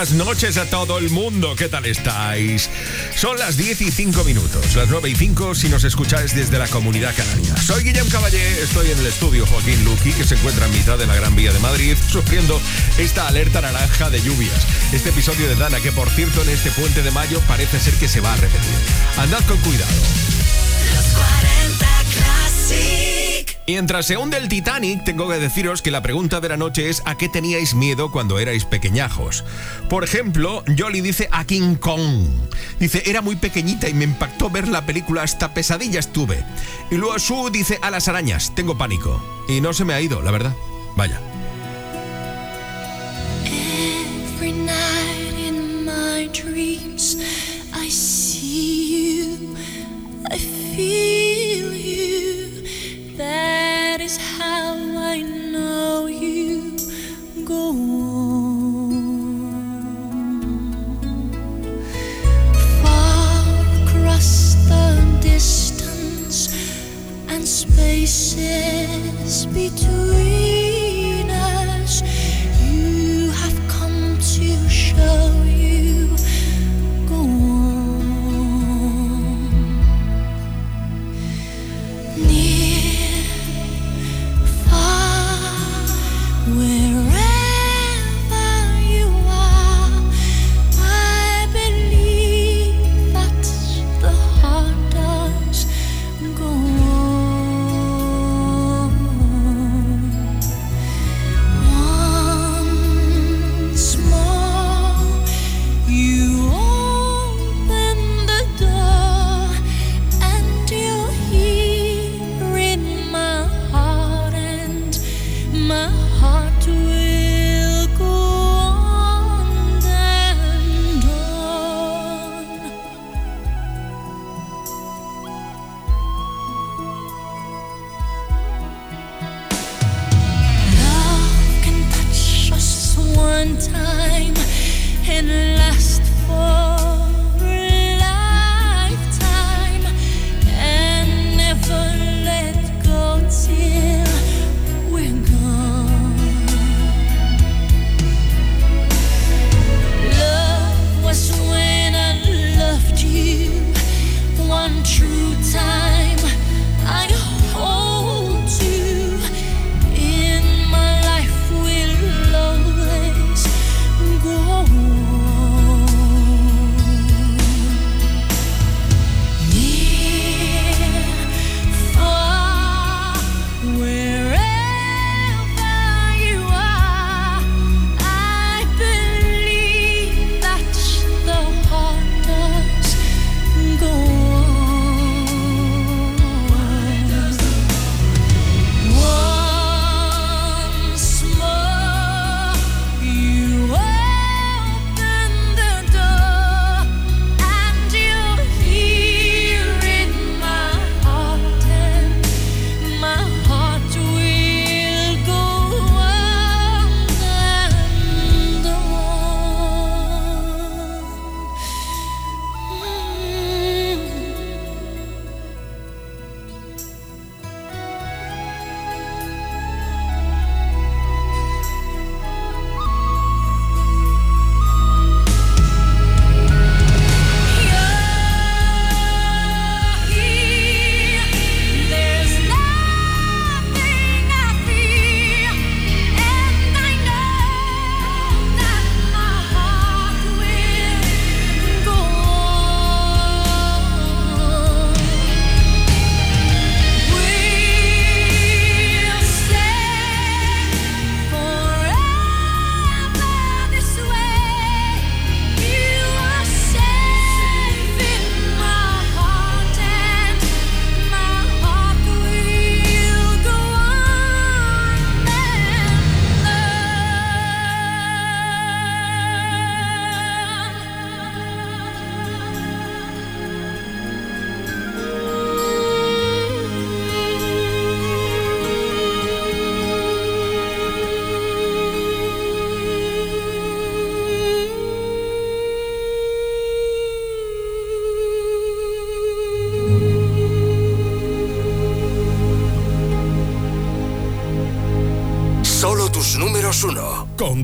Buenas noches a todo el mundo, ¿qué tal estáis? Son las 10 y 5 minutos, las 9 y 5 si nos escucháis desde la comunidad canaria. Soy Guillem Caballé, estoy en el estudio Joaquín Luqui, que se encuentra en mitad de la Gran Vía de Madrid, sufriendo esta alerta naranja de lluvias. Este episodio de Dana, que por cierto en este puente de mayo parece ser que se va a repetir. Andad con cuidado. Los 40 Classic. Mientras se hunde el Titanic, tengo que deciros que la pregunta de la noche es ¿a qué teníais miedo cuando erais pequeñajos? Por ejemplo, Jolly dice a King Kong. Dice, era muy pequeñita y me impactó ver la película hasta pesadillas tuve. Y luego Sue dice a las arañas, tengo pánico. Y no se me ha ido, la verdad. Vaya. Every night in my dreams, I see I feel. That is how I know you go on. Far across the distance and spaces between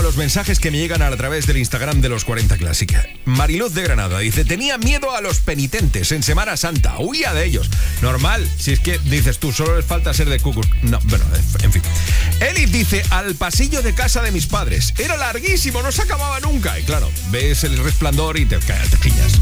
a los mensajes que me llegan a través del Instagram de los 40 Clásica. Mariluz de Granada dice: Tenía miedo a los penitentes en Semana Santa, huía de ellos. Normal, si es que dices tú, solo les falta ser de cucus. No, bueno, en fin. Elis dice: Al pasillo de casa de mis padres. Era larguísimo, no se acababa nunca. Y claro, ves el resplandor y te caes te pillas.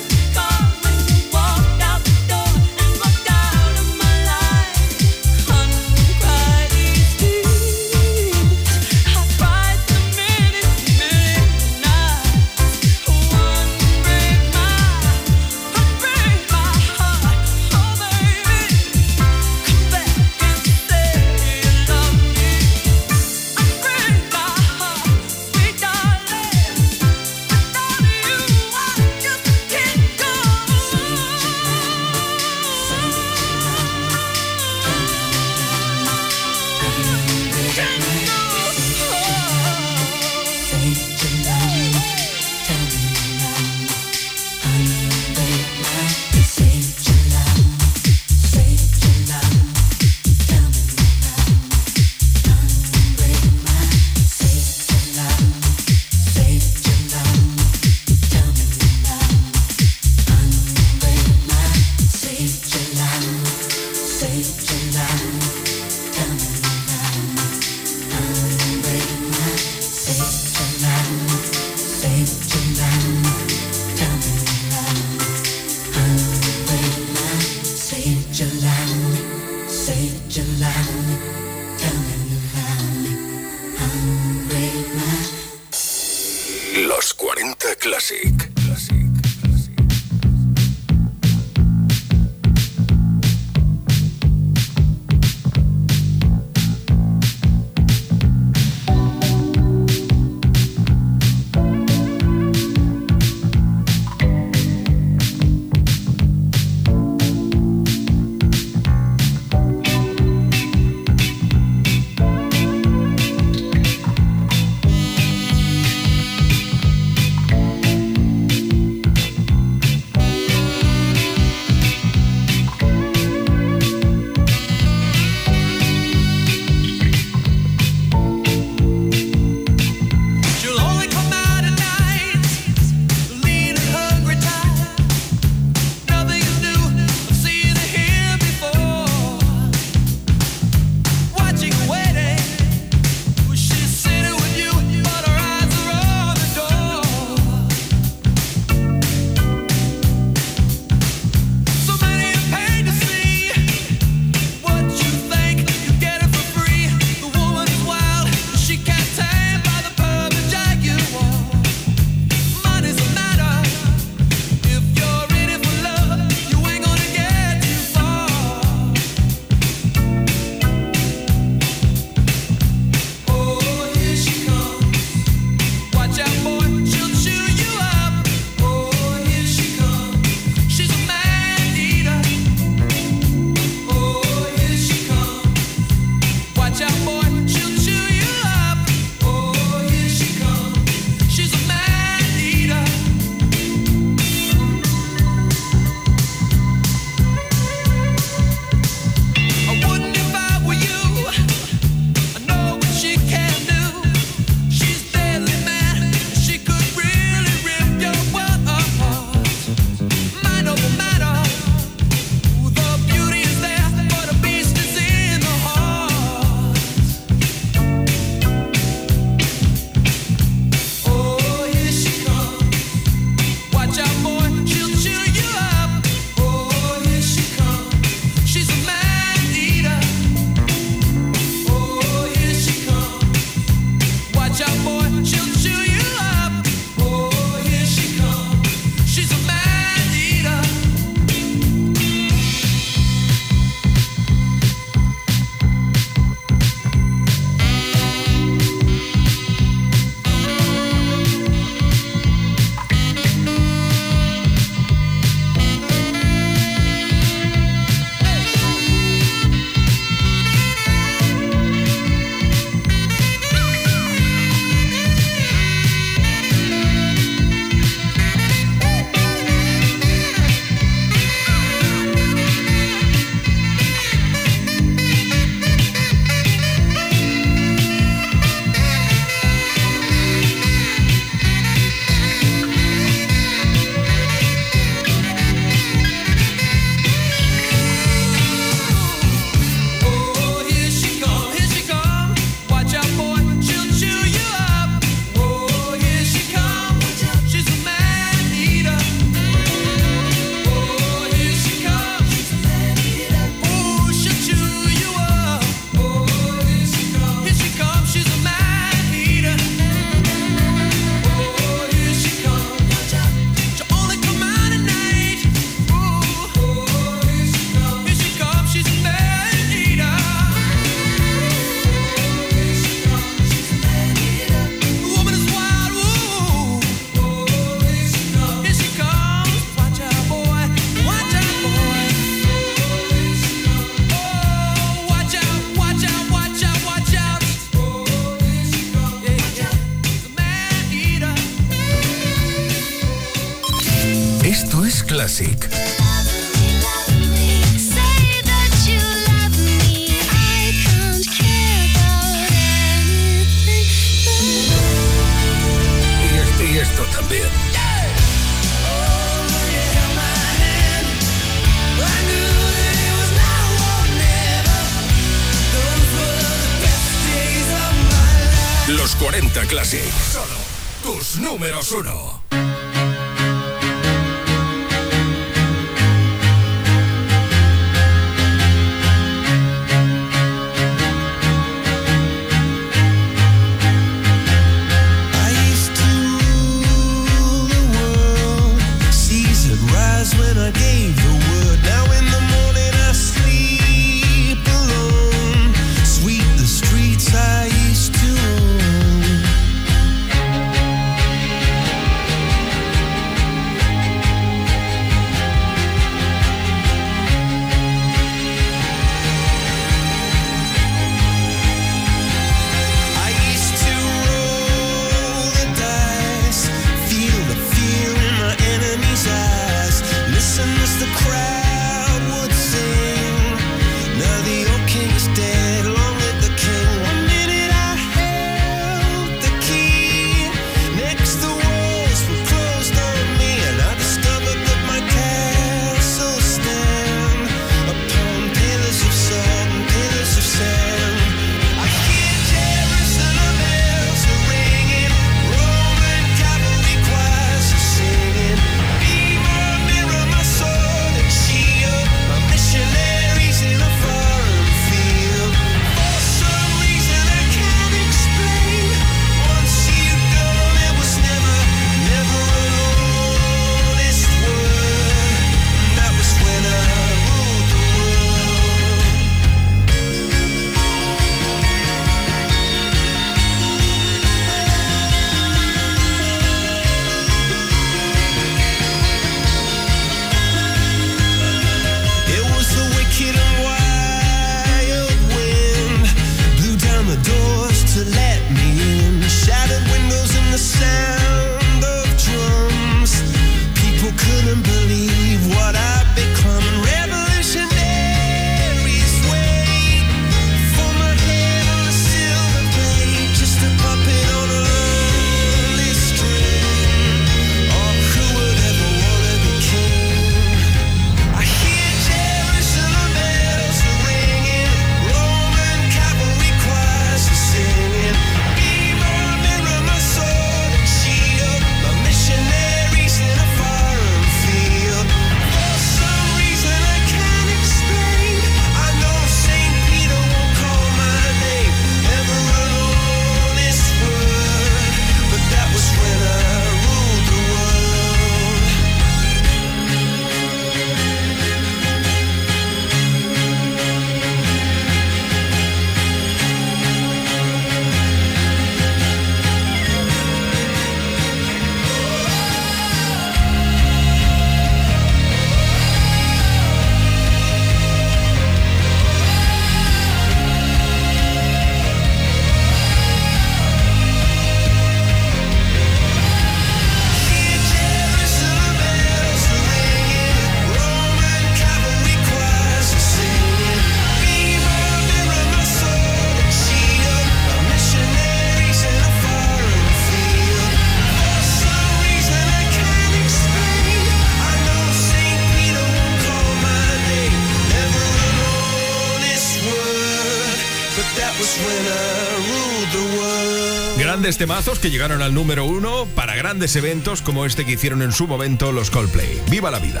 temazos que llegaron al número uno para grandes eventos como este que hicieron en su momento los Coldplay. ¡Viva la vida!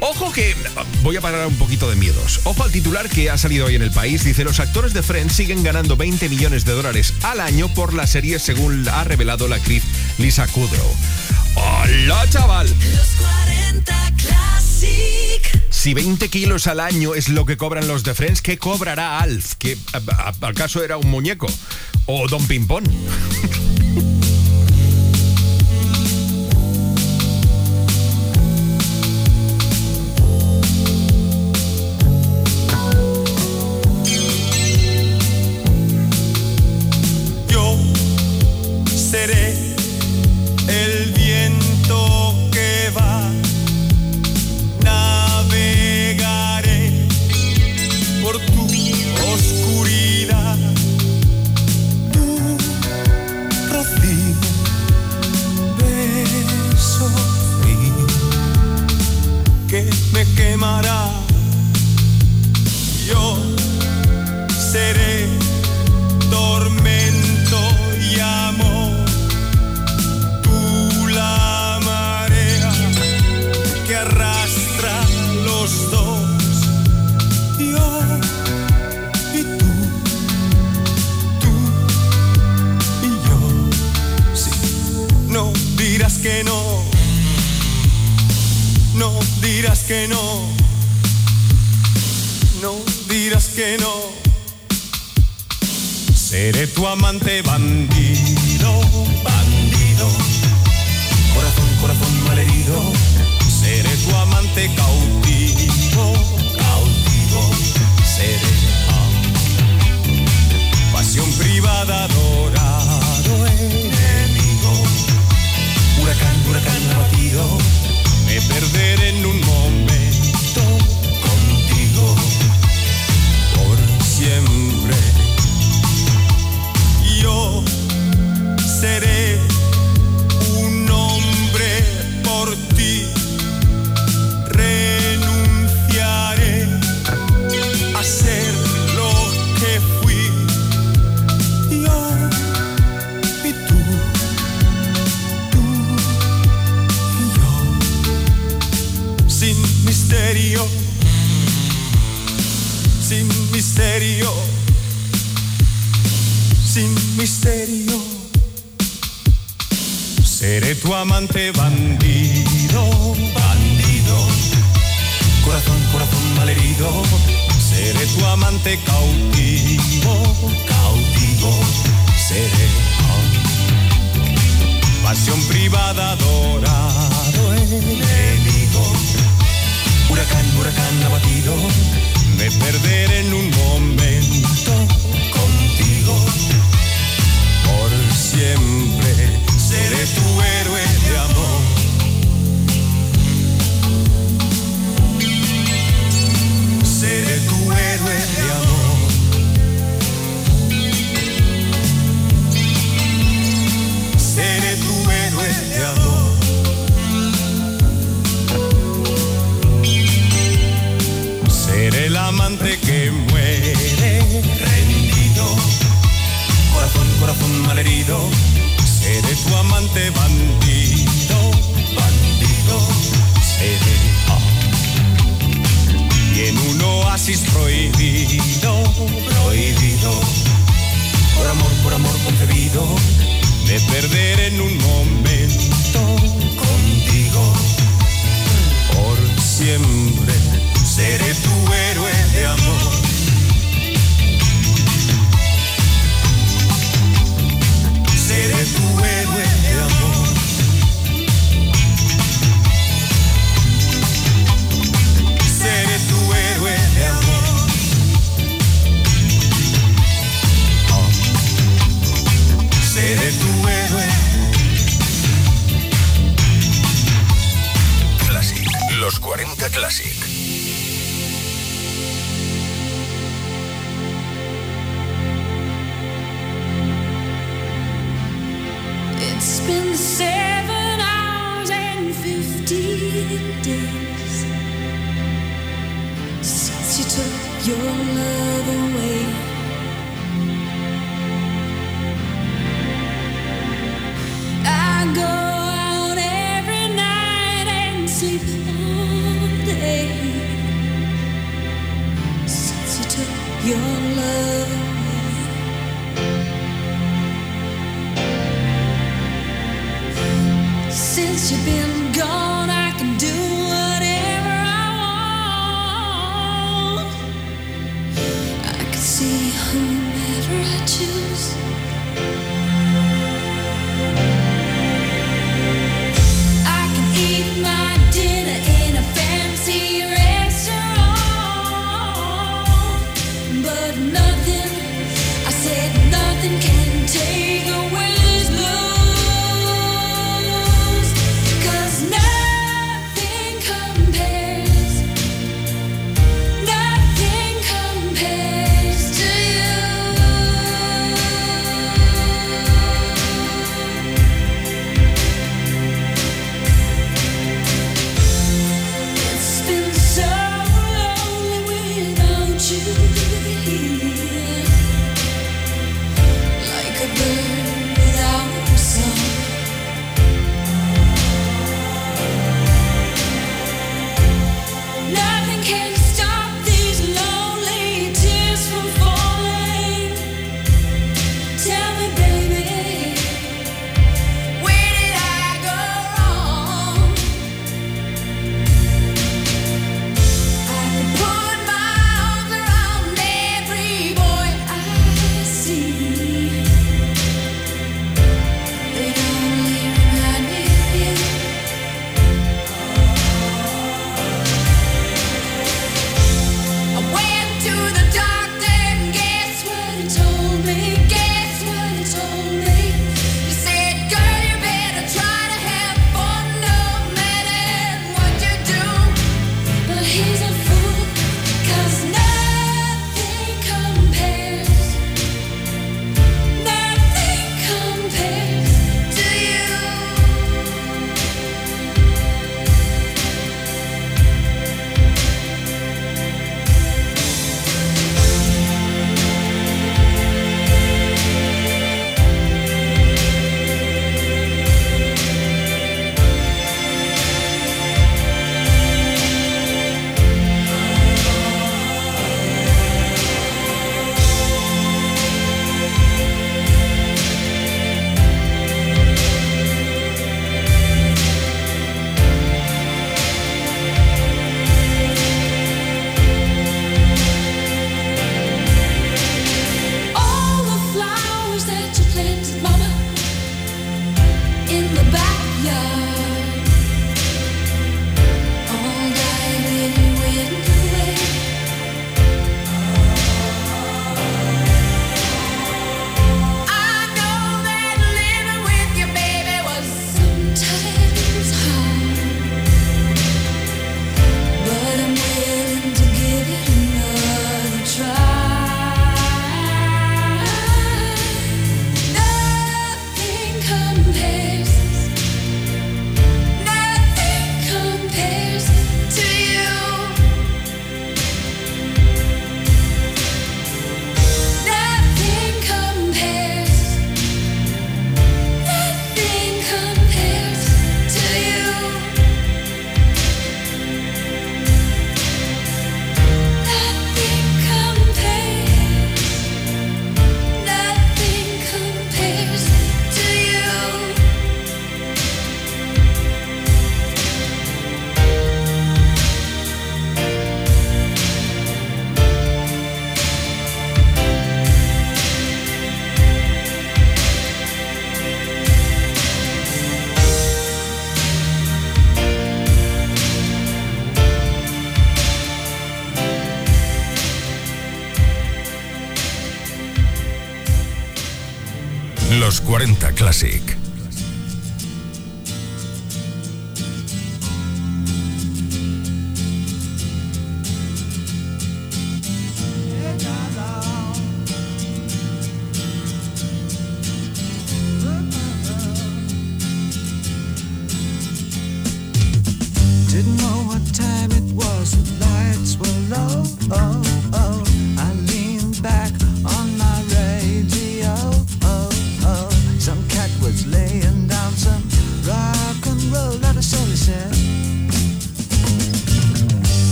Ojo que voy a parar un poquito de miedos. Ojo al titular que ha salido hoy en el país. Dice, los actores de Friends siguen ganando 20 millones de dólares al año por la serie según ha revelado la actriz Lisa Kudrow. ¡Hola, chaval! Los 40 Classic. Si 20 kilos al año es lo que cobran los de Friends, ¿qué cobrará Alf? Que al caso era un muñeco. O Don Pimpón.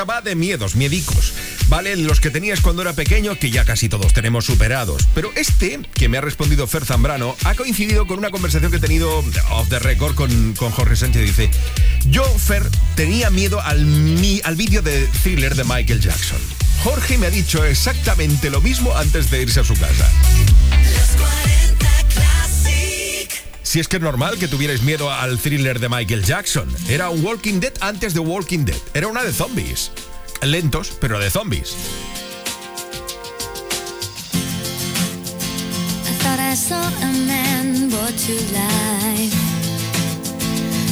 va de miedos, miedicos. ¿Vale? Los que tenías cuando era pequeño, que ya casi todos tenemos superados. Pero este, que me ha respondido Fer Zambrano, ha coincidido con una conversación que he tenido off the record con, con Jorge Sánchez. Dice: Yo, Fer, tenía miedo al, mi, al vídeo de thriller de Michael Jackson. Jorge me ha dicho exactamente lo mismo antes de irse a su casa. Si es que es normal que tuvierais miedo al thriller de Michael Jackson. Era un Walking Dead antes de Walking Dead. Era una de zombies. Lentos, pero de zombies.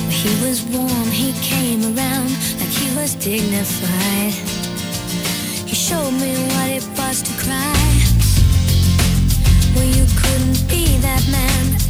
He was warm, he came around like he was dignified. He showed me what it was to cry. Well, you couldn't be that man.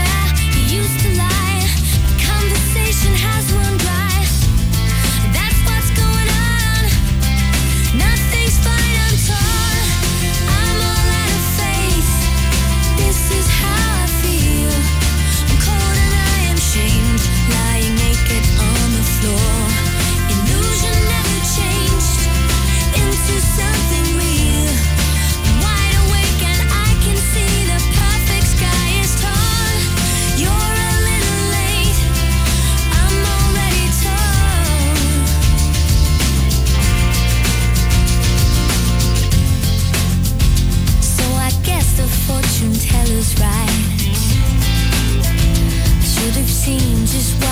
just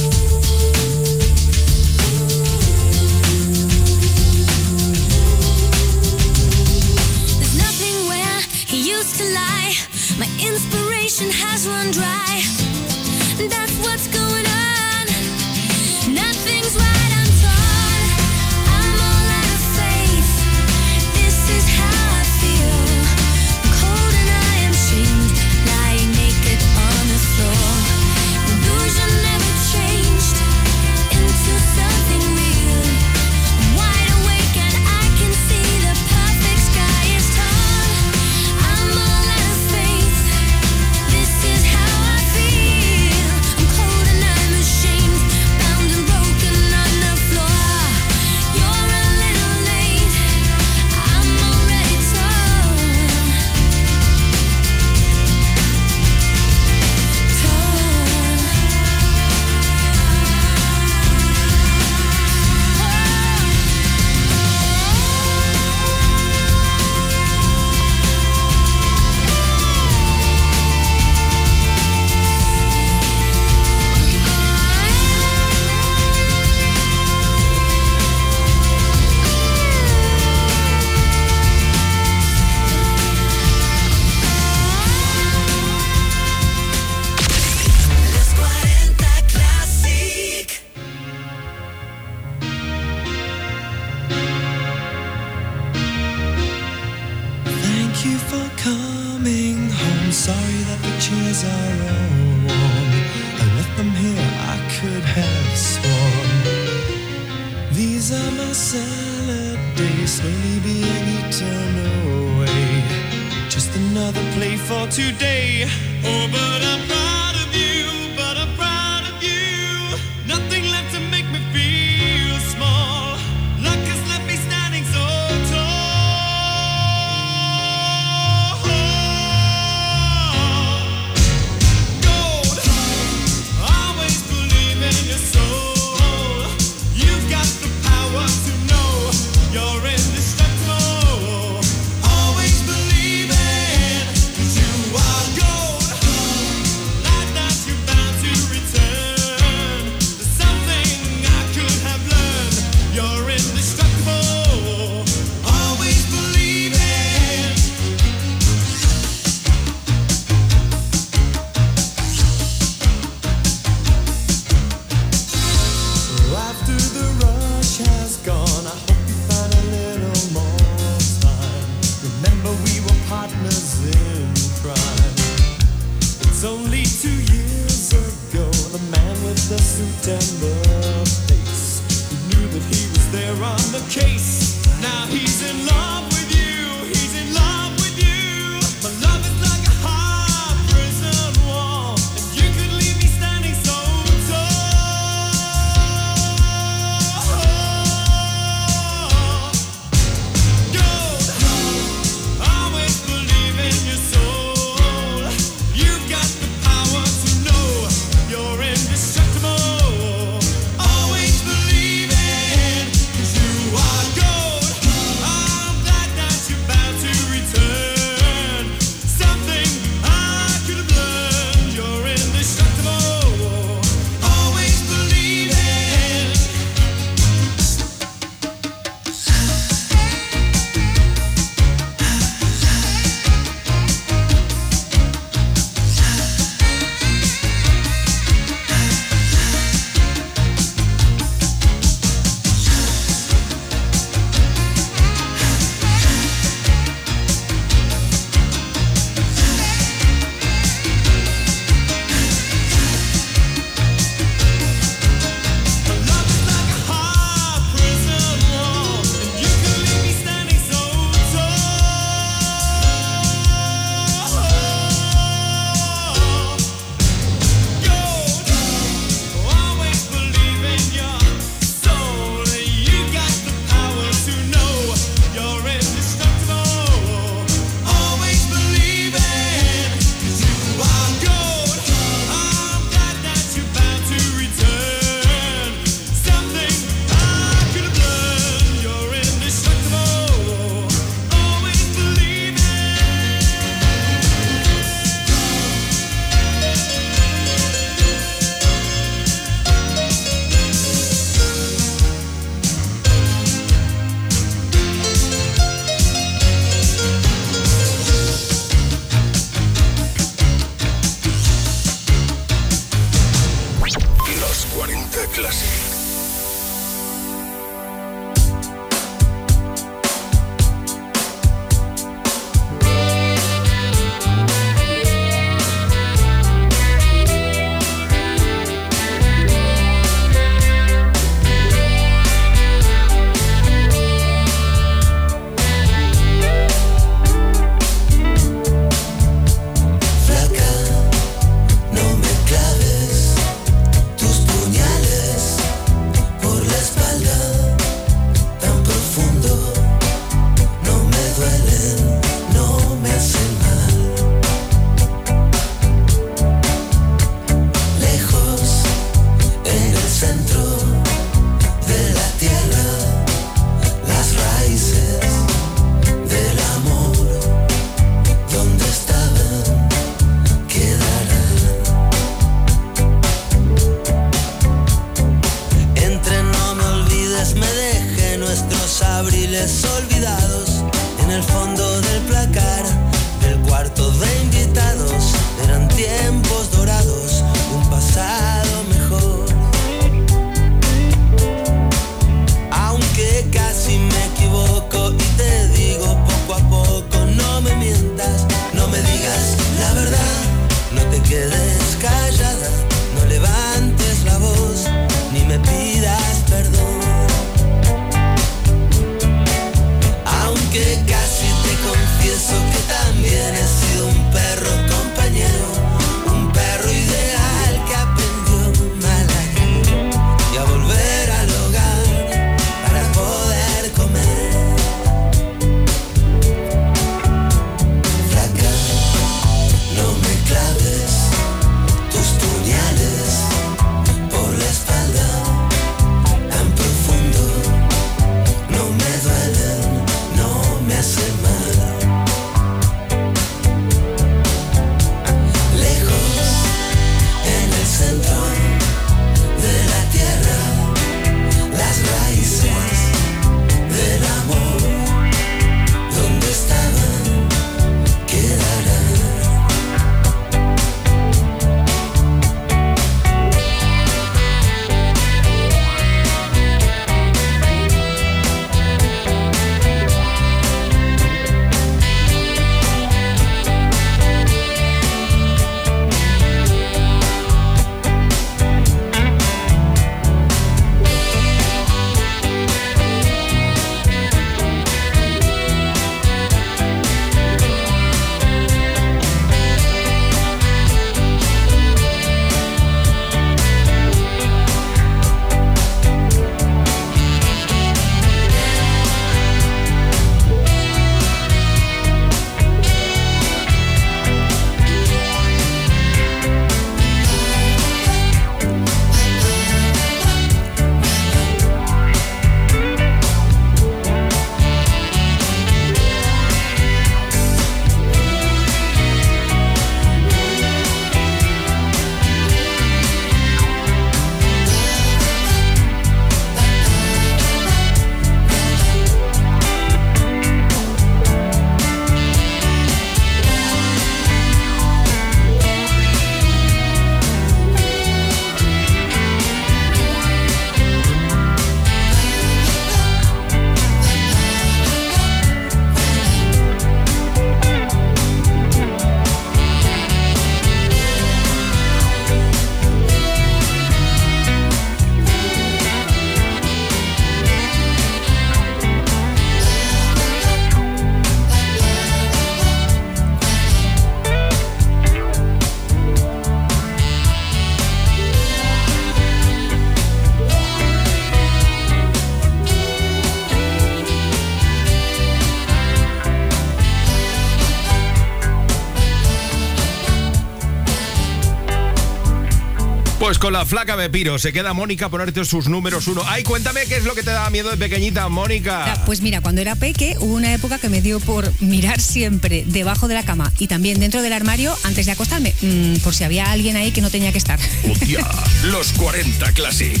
con la flaca de Piro se queda Mónica a ponerte sus números uno. Ay, cuéntame qué es lo que te daba miedo de pequeñita, Mónica. Pues mira, cuando era peque hubo una época que me dio por mirar siempre debajo de la cama y también dentro del armario antes de acostarme, mm, por si había alguien ahí que no tenía que estar. Hostia, los 40 Classic.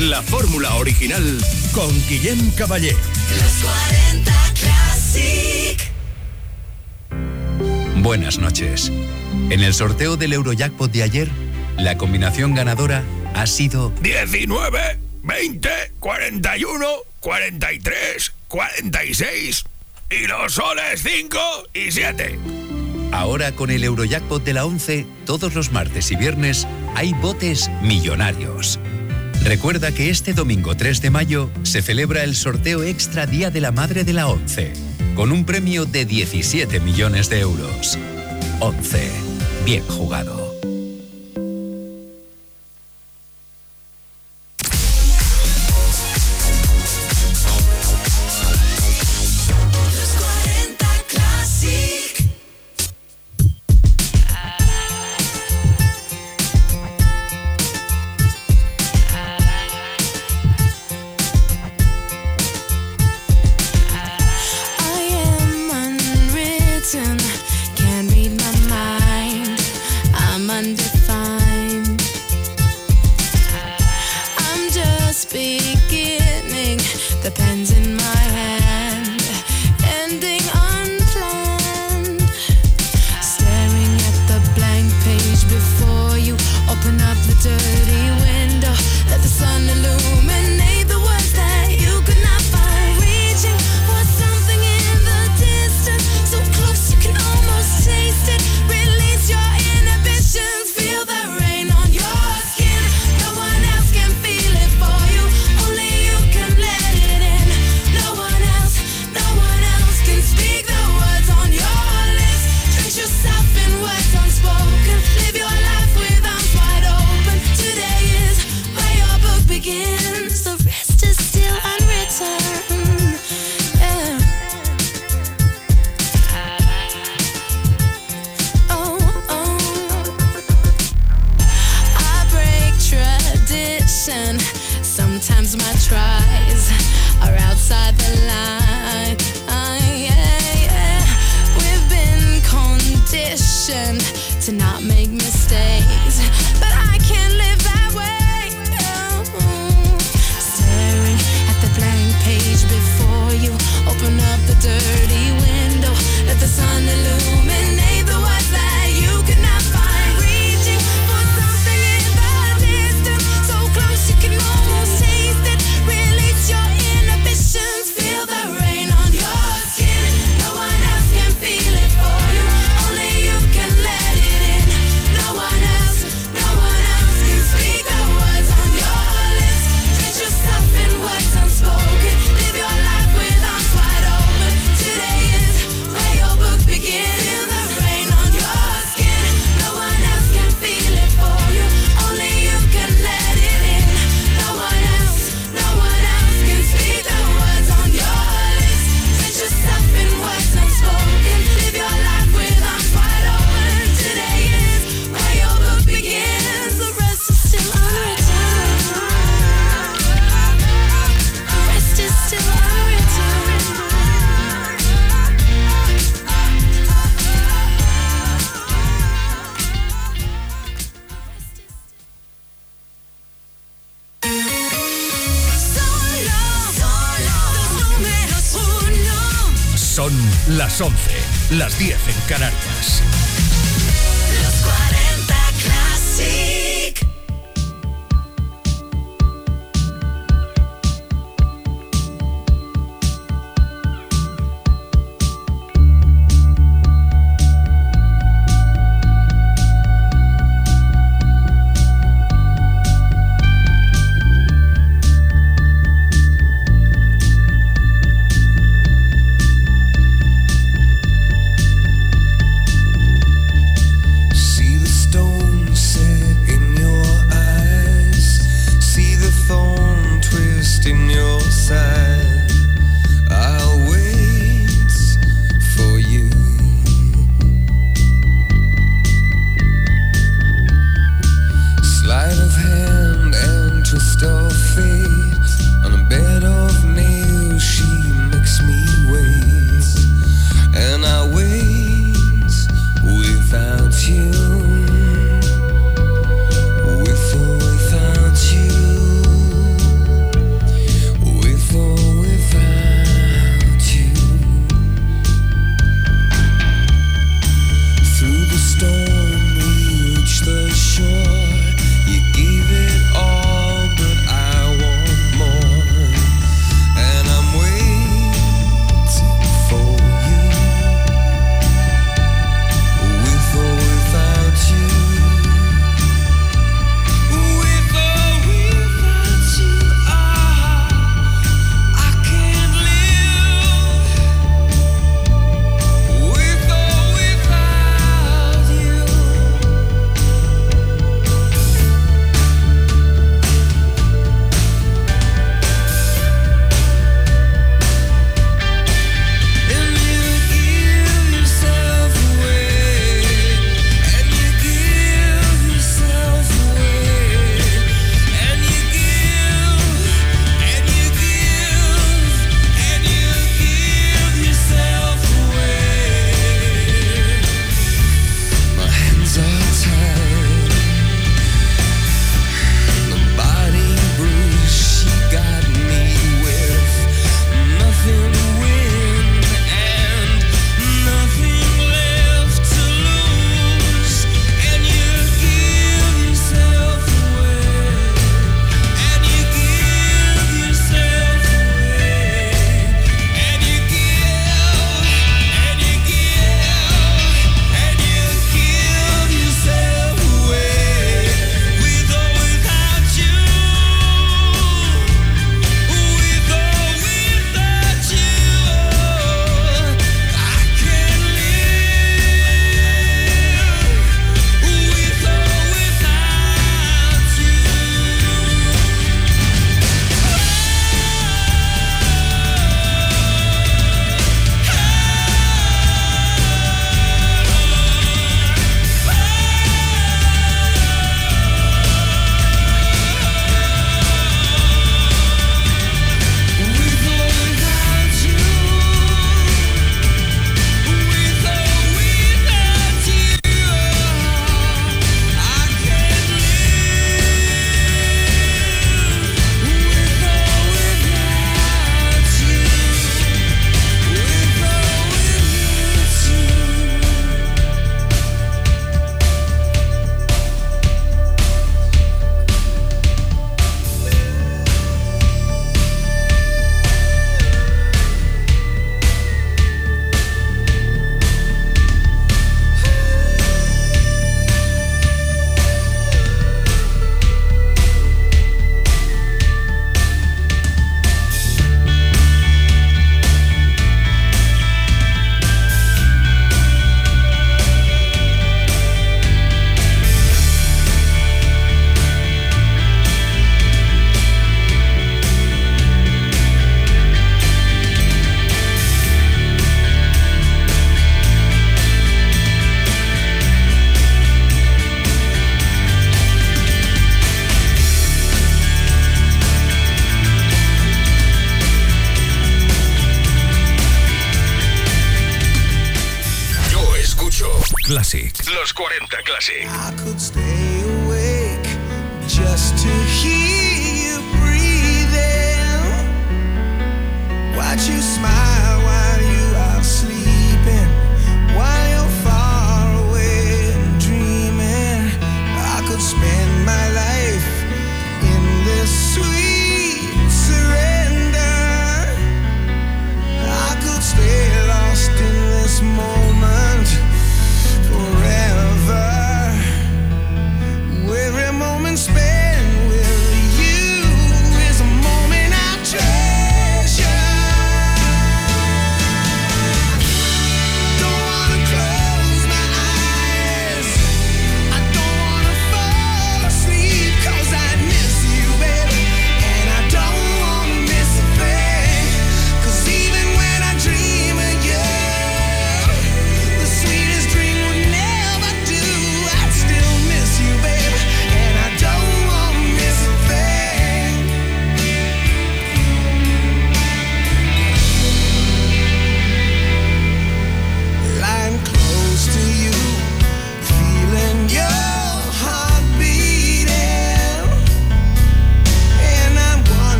La fórmula original con Guillem Caballé. Los 40 Classic. Buenas noches. En el sorteo del Eurojackpot de ayer, la combinación ganadora ha sido 19, 20, 41, 43, 46 y los soles 5 y 7. Ahora con el Eurojackpot de la 11, todos los martes y viernes hay botes millonarios. Recuerda que este domingo 3 de mayo se celebra el sorteo extra Día de la Madre de la 11, con un premio de 17 millones de euros. 11. Bien jugado.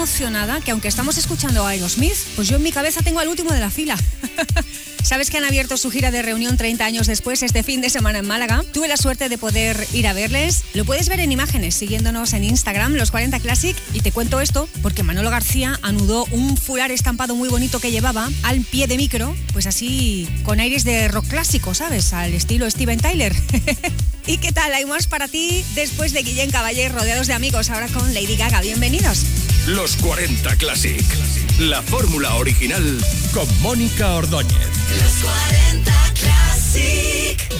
emocionada que aunque estamos escuchando a Aerosmith, pues yo en mi cabeza tengo al último de la fila. Sabes que han abierto su gira de reunión 30 años después este fin de semana en Málaga. Tuve la suerte de poder ir a verles. Lo puedes ver en imágenes siguiéndonos en Instagram, los 40 Classic. Y te cuento esto porque Manolo García anudó un fular estampado muy bonito que llevaba al pie de micro, pues así con aires de rock clásico, ¿sabes? Al estilo Steven Tyler. ¿Y qué tal? Hay más para ti después de Guillén Caballé rodeados de amigos, ahora con Lady Gaga. Bienvenidos. Los 40 Classic. La fórmula original con Mónica Ordóñez. Los 40 Classic.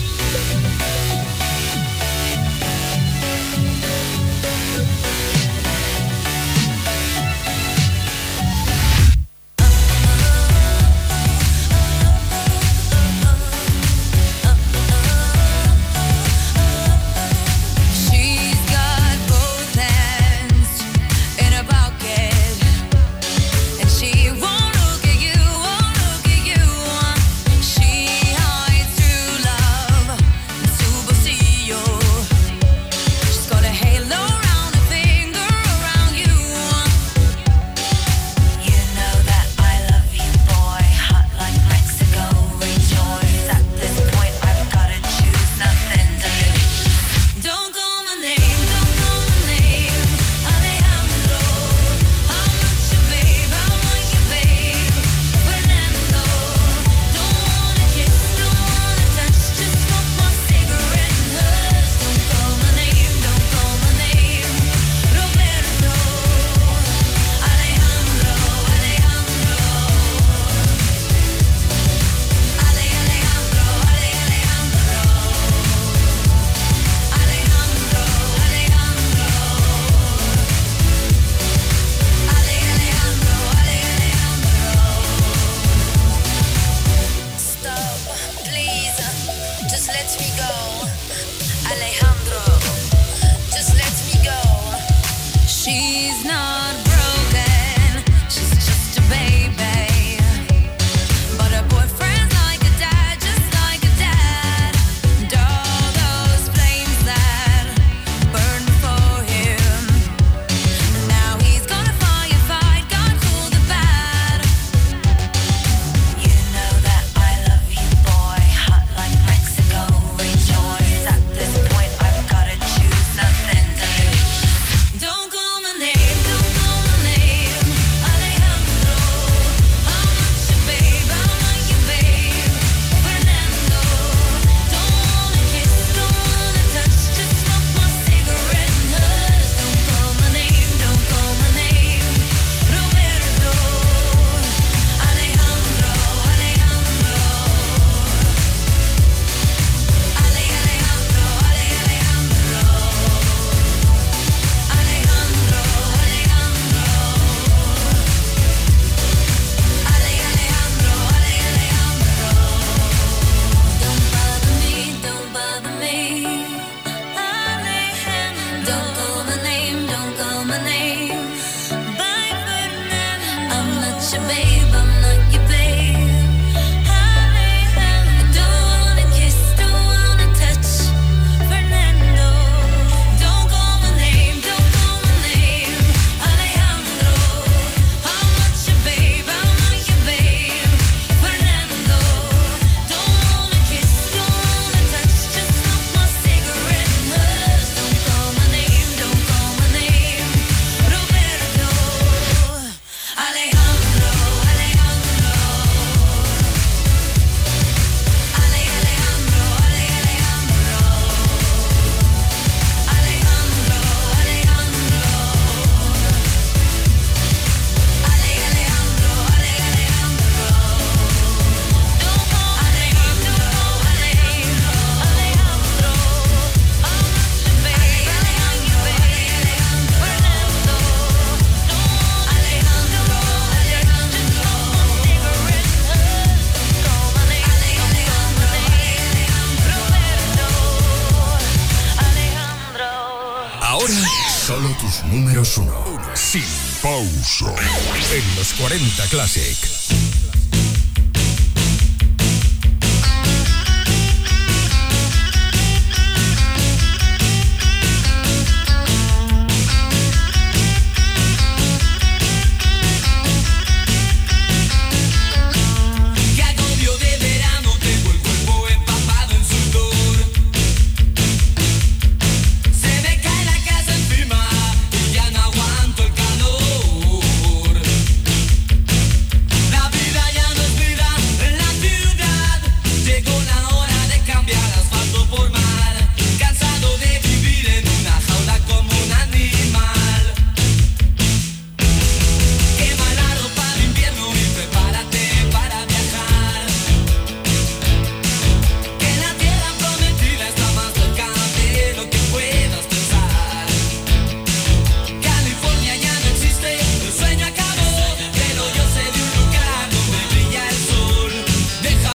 Clase.